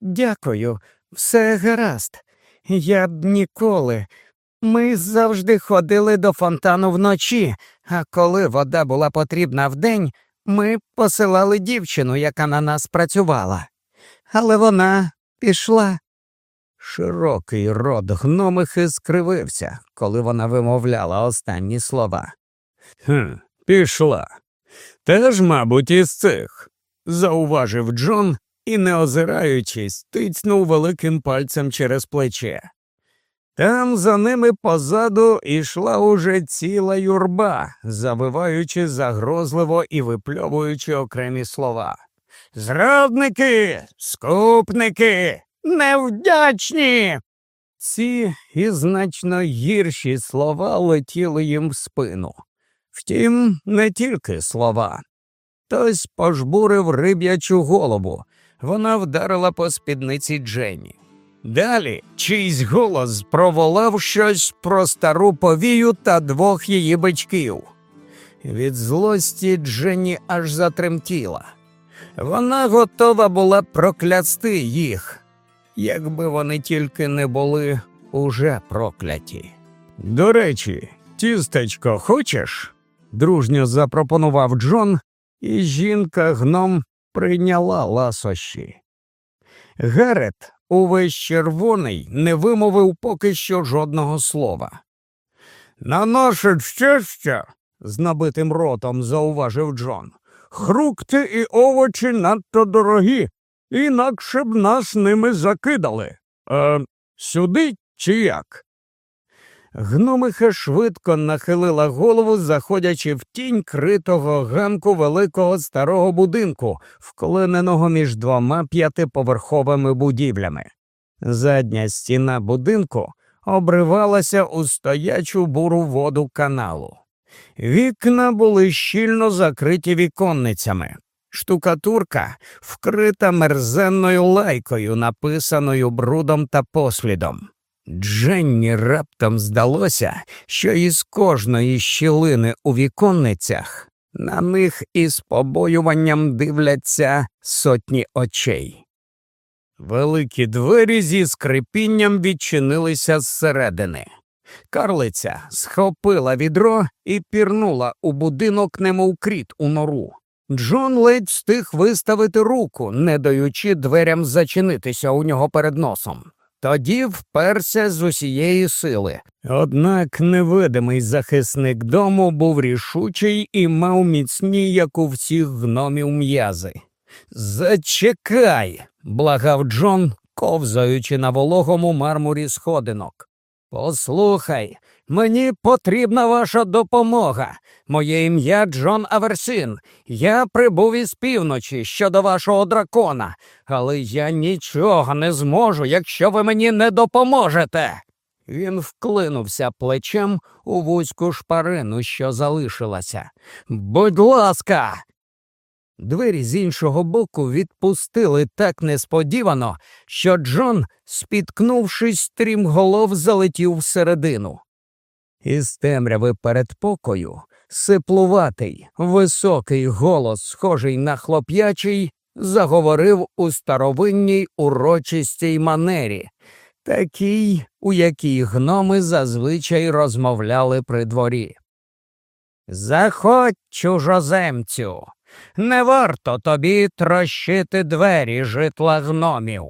Дякую, все гаразд. Я б ніколи. Ми завжди ходили до фонтану вночі, а коли вода була потрібна вдень, ми посилали дівчину, яка на нас працювала, але вона пішла. Широкий рот гномихи скривився, коли вона вимовляла останні слова. «Хм, Пішла. Теж, мабуть, із цих, зауважив Джон і, не озираючись, тицнув великим пальцем через плече. Там за ними позаду йшла уже ціла юрба, завиваючи загрозливо і випльовуючи окремі слова. Зрадники, скупники, невдячні. Ці і значно гірші слова летіли їм в спину. Втім, не тільки слова. Хтось пожбурив риб'ячу голову. Вона вдарила по спідниці Дженні. Далі чийсь голос проволав щось про стару повію та двох її батьків. Від злості Дженні аж затремтіла. Вона готова була проклясти їх, якби вони тільки не були уже прокляті. До речі, тістечко хочеш? дружньо запропонував Джон, і жінка гном прийняла ласощі. Герет увесь червоний не вимовив поки що жодного слова. На наше щастя, з набитим ротом зауважив Джон, хрукти і овочі надто дорогі, інакше б нас ними закидали. Е, Сюди чи як? Гномиха швидко нахилила голову, заходячи в тінь критого ганку великого старого будинку, вклиненого між двома п'ятиповерховими будівлями. Задня стіна будинку обривалася у стоячу буру воду каналу. Вікна були щільно закриті віконницями. Штукатурка вкрита мерзенною лайкою, написаною брудом та послідом. Дженні раптом здалося, що із кожної щілини у віконницях на них із побоюванням дивляться сотні очей. Великі двері зі скрипінням відчинилися зсередини. Карлиця схопила відро і пірнула у будинок, немов кріт у нору. Джон ледь встиг виставити руку, не даючи дверям зачинитися у нього перед носом. Тоді вперся з усієї сили. Однак невидимий захисник дому був рішучий і мав міцні, як у всіх гномів м'язи. Зачекай, благав Джон, ковзаючи на вологому мармурі сходинок. Послухай, мені потрібна ваша допомога. Моє ім'я Джон Аверсин. Я прибув із півночі щодо вашого дракона, але я нічого не зможу, якщо ви мені не допоможете. Він вклинувся плечем у вузьку шпарину, що залишилася. Будь ласка, Двері з іншого боку відпустили так несподівано, що Джон, спіткнувшись стрімголов, залетів всередину. Із темряви передпокою сиплуватий, високий голос, схожий на хлоп'ячий, заговорив у старовинній урочистій манері, такій, у якій гноми зазвичай розмовляли при дворі. Заходь, чужоземцю. Не варто тобі трощити двері житла гномів.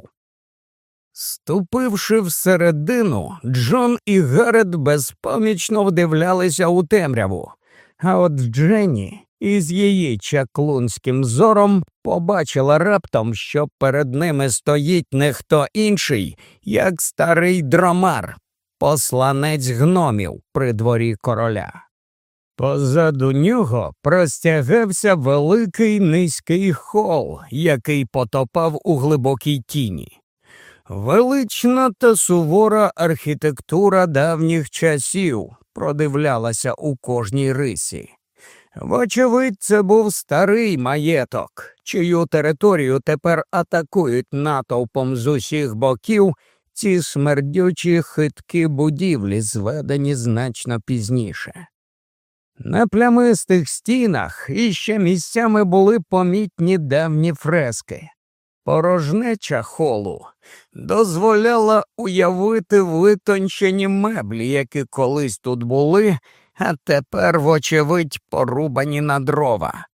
Ступивши всередину, Джон і Гарет безпомічно вдивлялися у темряву, а от Дженні із її чаклунським зором побачила раптом, що перед ними стоїть не хто інший, як старий дромар, посланець гномів при дворі короля. Позаду нього простягався великий низький хол, який потопав у глибокій тіні. Велична та сувора архітектура давніх часів продивлялася у кожній рисі. Вочевидь, це був старий маєток, чию територію тепер атакують натовпом з усіх боків ці смердючі хиткі будівлі, зведені значно пізніше. На плямистих стінах іще місцями були помітні давні фрески. Порожнеча холу дозволяла уявити витончені меблі, які колись тут були, а тепер, вочевидь, порубані на дрова.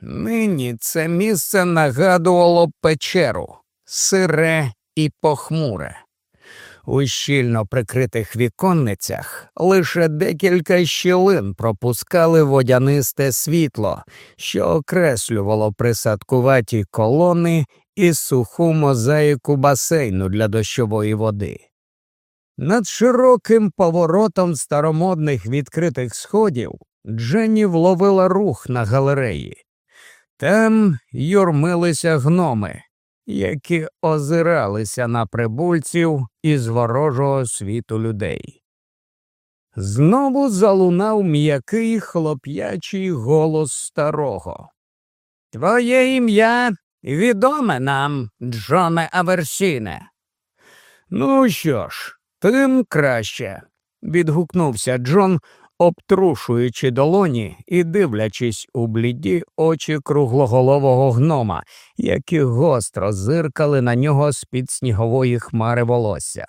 Нині це місце нагадувало печеру сире і похмуре. У щільно прикритих віконницях лише декілька щілин пропускали водянисте світло, що окреслювало присадкуваті колони і суху мозаїку басейну для дощової води. Над широким поворотом старомодних відкритих сходів Дженні вловила рух на галереї. Там юрмилися гноми які озиралися на прибульців із ворожого світу людей. Знову залунав м'який хлоп'ячий голос старого. Твоє ім'я відоме нам, Джоне Аверсіне. Ну що ж, тим краще, відгукнувся Джон, обтрушуючи долоні і дивлячись у бліді очі круглоголового гнома, які гостро зиркали на нього з під снігової хмари волосся.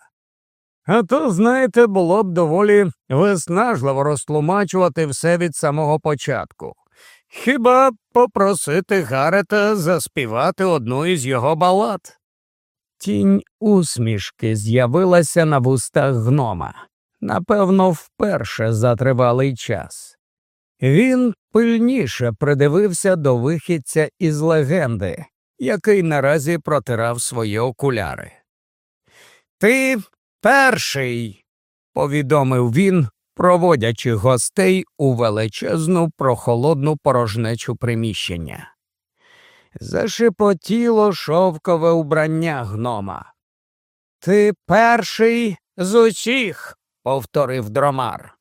А то, знаєте, було б доволі виснажливо розтлумачувати все від самого початку. Хіба попросити Гарета заспівати одну із його балад? Тінь усмішки з'явилася на вустах гнома напевно, вперше за тривалий час. Він пильніше придивився до вихідця із легенди, який наразі протирав свої окуляри. Ти перший, повідомив він, проводячи гостей у величезну прохолодну порожнечу приміщення. Зашепотіло шовкове убрання гнома. Ти перший з усіх, повторив дромар.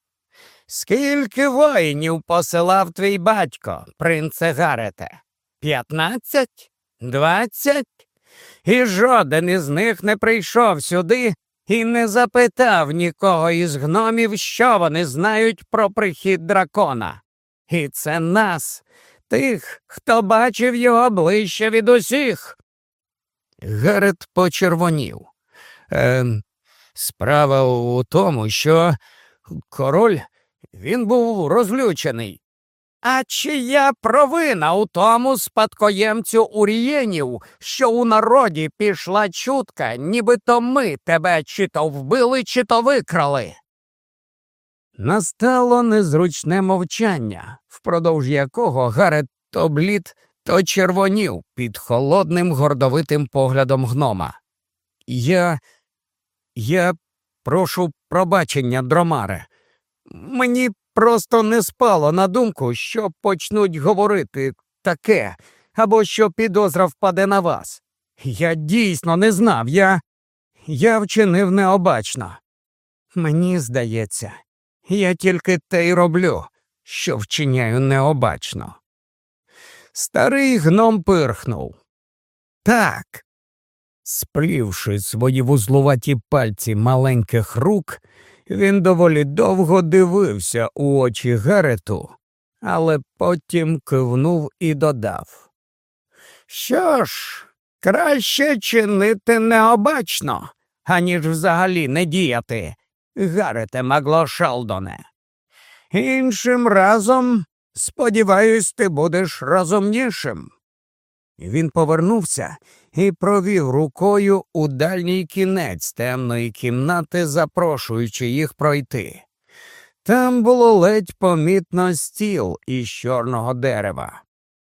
Скільки воїнів посилав твій батько, принце Гарете? П'ятнадцять? Двадцять? І жоден із них не прийшов сюди і не запитав нікого із гномів, що вони знають про прихід дракона. І це нас, тих, хто бачив його ближче від усіх. Герет почервонів. Е, Справа у тому, що король він був розлючений. А чия провина у тому спадкоємцю урієнів, що у народі пішла чутка, нібито ми тебе чи то вбили, чи то викрали. Настало незручне мовчання, впродовж якого Гарет то блід, то червонів під холодним гордовитим поглядом гнома. Я. Я прошу пробачення, дромаре. Мені просто не спало на думку, що почнуть говорити таке, або що підозра впаде на вас. Я дійсно не знав, я. Я вчинив необачно. Мені здається, я тільки те й роблю, що вчиняю необачно. Старий гном пирхнув. Так. Сплівши свої вузлуваті пальці маленьких рук, він доволі довго дивився у очі Гарету, але потім кивнув і додав. Що ж, краще чинити необачно, аніж взагалі не діяти, Гарете Магло Шалдоне. Іншим разом, сподіваюсь, ти будеш розумнішим. Він повернувся і провів рукою у дальній кінець темної кімнати, запрошуючи їх пройти. Там було ледь помітно стіл із чорного дерева.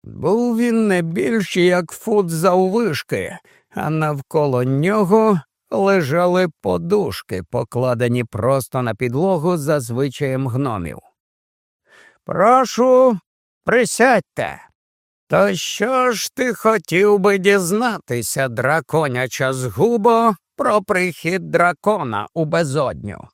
Був він не більш як фут заввишки, а навколо нього лежали подушки, покладені просто на підлогу за звичаєм гномів. Прошу, присядьте. То що ж ти хотів би дізнатися, драконяча згубо, про прихід дракона у безодню?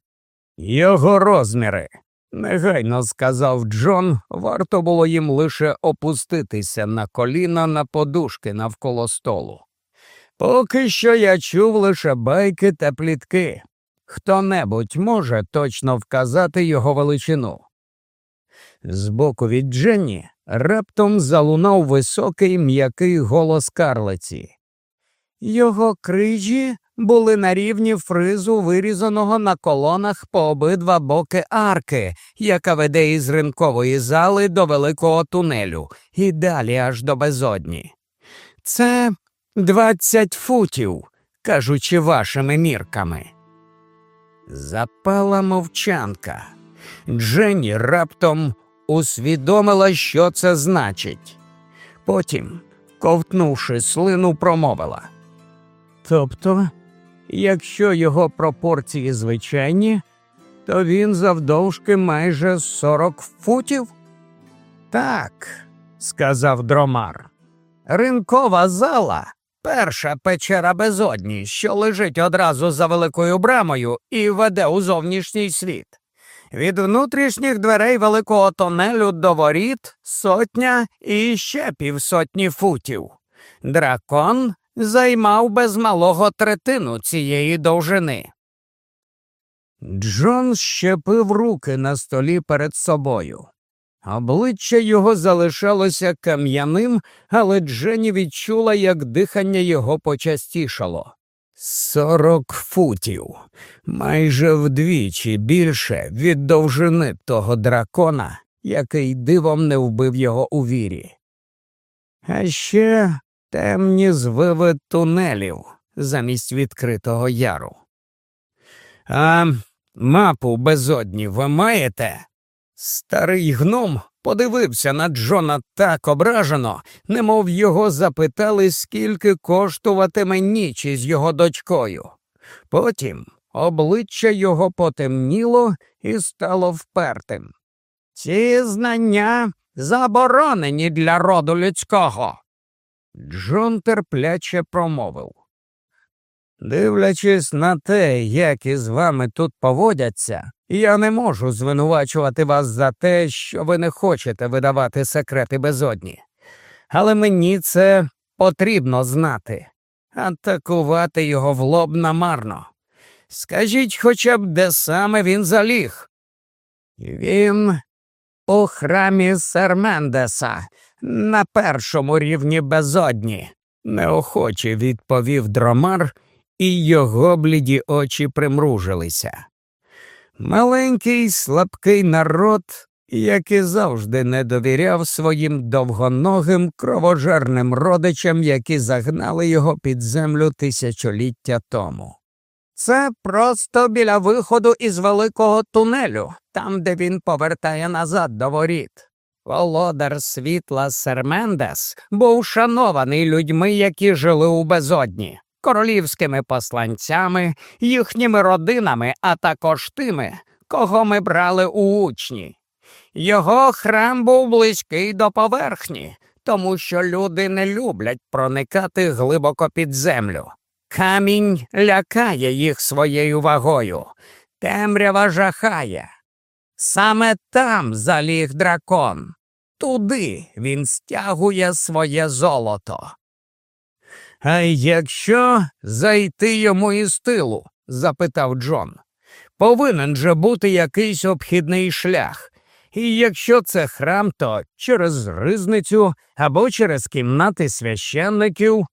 Його розміри, негайно сказав Джон, варто було їм лише опуститися на коліна на подушки навколо столу. Поки що я чув лише байки та плітки. Хто небудь може точно вказати його величину. Збоку від Дженні раптом залунав високий м'який голос карлиці. Його крижі були на рівні фризу, вирізаного на колонах по обидва боки арки, яка веде із ринкової зали до великого тунелю, і далі аж до безодні. Це двадцять футів, кажучи вашими мірками. Запала мовчанка. Дженні раптом усвідомила, що це значить. Потім, ковтнувши слину, промовила. Тобто, якщо його пропорції звичайні, то він завдовжки майже сорок футів? Так, сказав дромар. Ринкова зала перша печера безодні, що лежить одразу за великою брамою і веде у зовнішній світ. Від внутрішніх дверей великого тонелю до воріт сотня і ще півсотні футів. Дракон займав без малого третину цієї довжини. Джон щепив руки на столі перед собою. Обличчя його залишалося кам'яним, але Джені відчула, як дихання його почастішало. Сорок футів, майже вдвічі більше від довжини того дракона, який дивом не вбив його у вірі. А ще темні звиви тунелів замість відкритого яру. А мапу безодні ви маєте? Старий гном подивився на Джона так ображено, немов його запитали, скільки коштуватиме ніч із його дочкою. Потім, обличчя його потемніло і стало впертим. Ці знання заборонені для роду людського. Джон терпляче промовив. Дивлячись на те, як із вами тут поводяться, я не можу звинувачувати вас за те, що ви не хочете видавати секрети безодні. Але мені це потрібно знати, атакувати його в лоб намарно. Скажіть хоча б, де саме він заліг? Він у храмі Сермендеса на першому рівні безодні, неохоче відповів дромар, і його бліді очі примружилися. Маленький слабкий народ, як і завжди не довіряв своїм довгоногим кровожерним родичам, які загнали його під землю тисячоліття тому. Це просто біля виходу із великого тунелю, там, де він повертає назад до воріт. Володар світла Сермендес був шанований людьми, які жили у безодні, королівськими посланцями, їхніми родинами, а також тими, кого ми брали у учні. Його храм був близький до поверхні, тому що люди не люблять проникати глибоко під землю. Камінь лякає їх своєю вагою, темрява жахає. Саме там заліг дракон, туди він стягує своє золото. А якщо зайти йому із тилу? запитав Джон. Повинен же бути якийсь обхідний шлях. І якщо це храм, то через ризницю або через кімнати священників?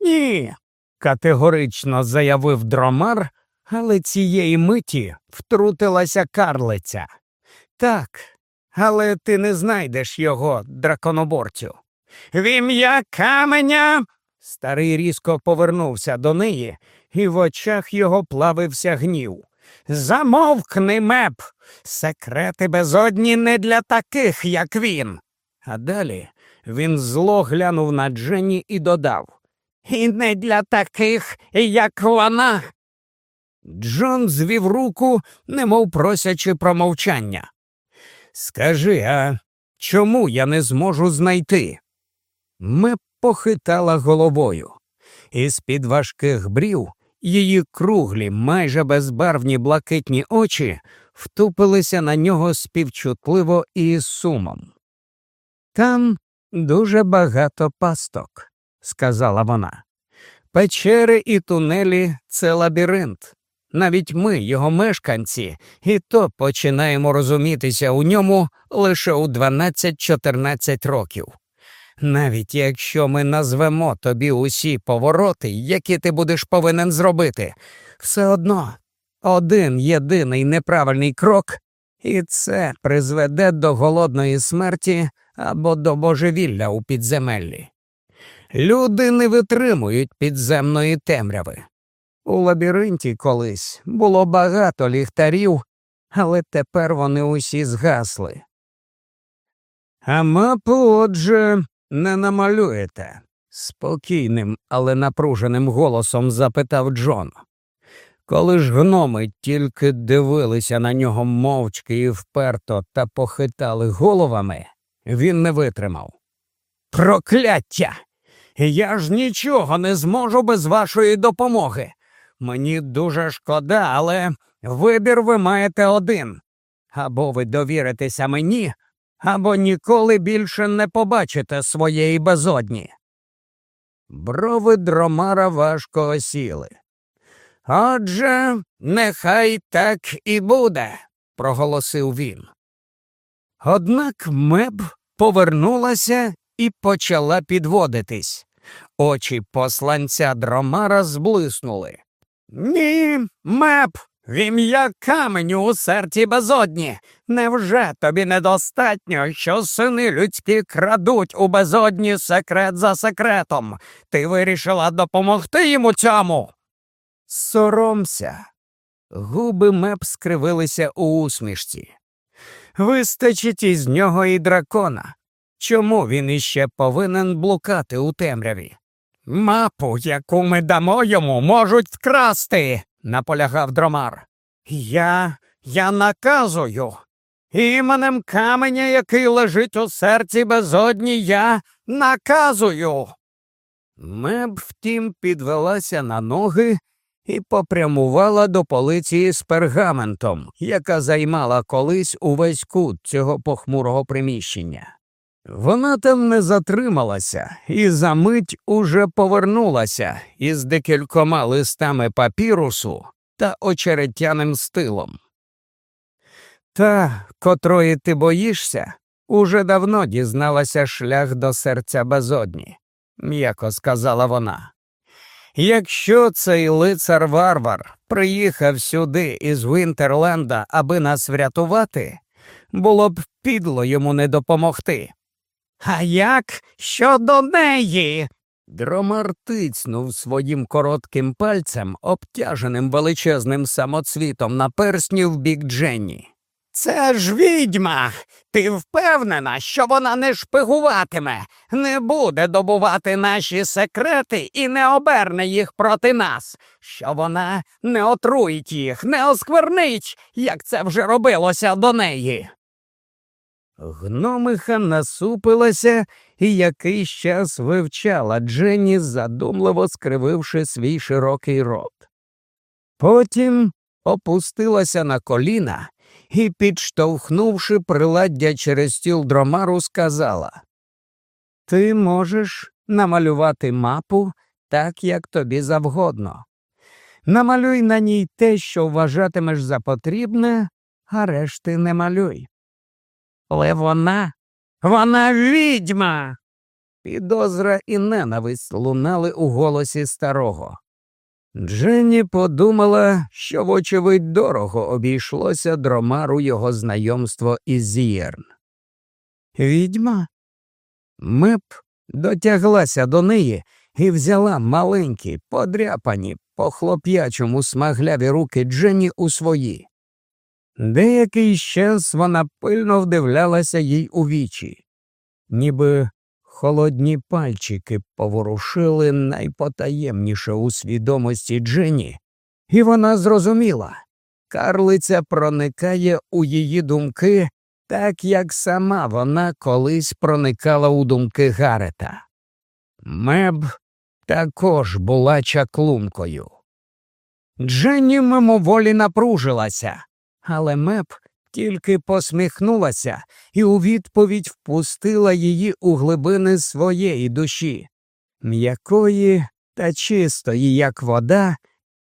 Ні, категорично заявив дромар, але цієї миті втрутилася карлиця. Так, але ти не знайдеш його, драконоборцю. В ім'я каменя. Старий різко повернувся до неї, і в очах його плавився гнів. Замовкни, меп, секрети безодні не для таких, як він. А далі він зло глянув на Дженні і додав І не для таких, як вона. Джон звів руку, немов просячи промовчання. Скажи, а чому я не зможу знайти? Меп похитала головою. Із під важких брів її круглі, майже безбарвні блакитні очі втупилися на нього співчутливо і сумом. Там дуже багато пасток, сказала вона. Печери і тунелі це лабіринт. Навіть ми, його мешканці, і то починаємо розумітися у ньому лише у 12-14 років. Навіть якщо ми назвемо тобі усі повороти, які ти будеш повинен зробити, все одно один єдиний неправильний крок, і це призведе до голодної смерті або до божевілля у підземеллі. Люди не витримують підземної темряви. У лабіринті колись було багато ліхтарів, але тепер вони усі згасли. А мапу, отже, не намалюєте? спокійним, але напруженим голосом запитав Джон. Коли ж гноми тільки дивилися на нього мовчки і вперто та похитали головами, він не витримав. Прокляття! Я ж нічого не зможу без вашої допомоги. Мені дуже шкода, але вибір ви маєте один. Або ви довіритеся мені, або ніколи більше не побачите своєї безодні. Брови дромара важко осіли. Отже, нехай так і буде, проголосив він. Однак меб повернулася і почала підводитись. Очі посланця дромара зблиснули. Ні, меп, в ім'я каменю у серці безодні. Невже тобі недостатньо, що сини людські крадуть у безодні секрет за секретом? Ти вирішила допомогти йому цьому? Соромся. Губи меп скривилися у усмішці. Вистачить із нього і дракона. Чому він іще повинен блукати у темряві? Мапу, яку ми дамо йому, можуть вкрасти, наполягав дромар. Я я наказую. Іменем каменя, який лежить у серці безодні, я наказую. Меб, втім, підвелася на ноги і попрямувала до полиції з пергаментом, яка займала колись увесь кут цього похмурого приміщення. Вона там не затрималася і за мить уже повернулася із декількома листами папірусу та очеретяним стилом. Та, котрої ти боїшся, уже давно дізналася шлях до серця безодні, м'яко сказала вона. Якщо цей лицар варвар приїхав сюди із Вінтерленда, аби нас врятувати, було б підло йому не допомогти. А як щодо неї? Дромар тицнув своїм коротким пальцем, обтяженим величезним самоцвітом на персні в бік Дженні. Це ж відьма. Ти впевнена, що вона не шпигуватиме, не буде добувати наші секрети і не оберне їх проти нас, що вона не отруїть їх, не осквернить, як це вже робилося до неї. Гномиха насупилася і якийсь час вивчала Дженні, задумливо скрививши свій широкий рот. Потім опустилася на коліна і, підштовхнувши приладдя через стіл дромару, сказала Ти можеш намалювати мапу так, як тобі завгодно. Намалюй на ній те, що вважатимеш за потрібне, а решти не малюй. Але вона, вона відьма. Підозра і ненависть лунали у голосі старого. Дженні подумала, що, вочевидь, дорого обійшлося дромару його знайомство із Зієрн. Відьма? Меп дотяглася до неї і взяла маленькі, подряпані, по хлоп'ячому смагляві руки Дженні у свої. Деякий час вона пильно вдивлялася їй у вічі, ніби холодні пальчики поворушили найпотаємніше у свідомості Дженні, і вона зрозуміла карлиця проникає у її думки так, як сама вона колись проникала у думки Гарета. Меб також була чаклункою. Дженні мимоволі напружилася але меп тільки посміхнулася і у відповідь впустила її у глибини своєї душі, м'якої та чистої, як вода,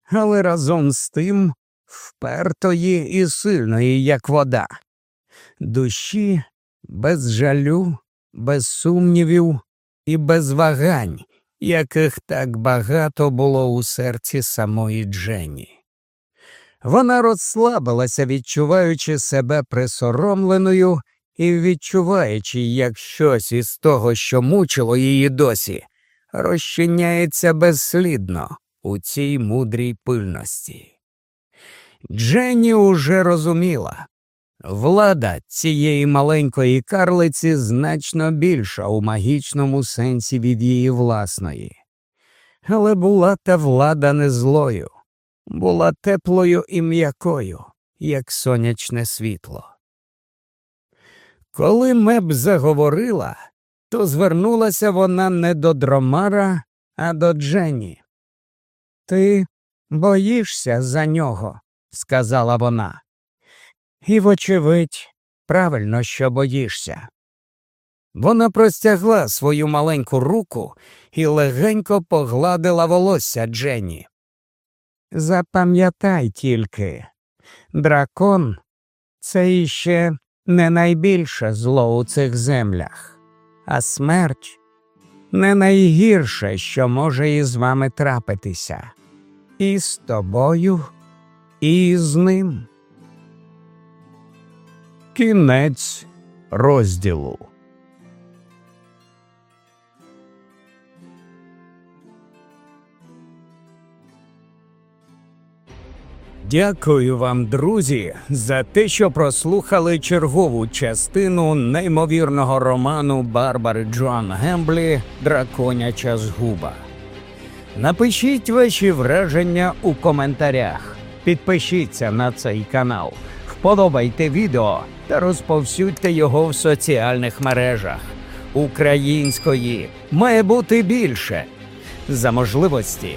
але разом з тим впертої і сильної, як вода, душі без жалю, без сумнівів і без вагань, яких так багато було у серці самої Дженні. Вона розслабилася, відчуваючи себе присоромленою і відчуваючи, як щось із того, що мучило її досі, розчиняється безслідно у цій мудрій пильності. Дженні уже розуміла влада цієї маленької карлиці значно більша у магічному сенсі від її власної, але була та влада не злою була теплою і м'якою, як сонячне світло. Коли меб заговорила, то звернулася вона не до дромара, а до Дженні. Ти боїшся за нього, сказала вона. І, вочевидь, правильно, що боїшся. Вона простягла свою маленьку руку і легенько погладила волосся Дженні. Запам'ятай тільки, дракон це іще не найбільше зло у цих землях, а смерть не найгірше, що може із вами трапитися, і з тобою, і з ним. Кінець розділу. Дякую вам, друзі, за те, що прослухали чергову частину неймовірного роману Барбари Джоан Гемблі Драконяча згуба. Напишіть ваші враження у коментарях. Підпишіться на цей канал, вподобайте відео та розповсюдьте його в соціальних мережах. Української має бути більше. За можливості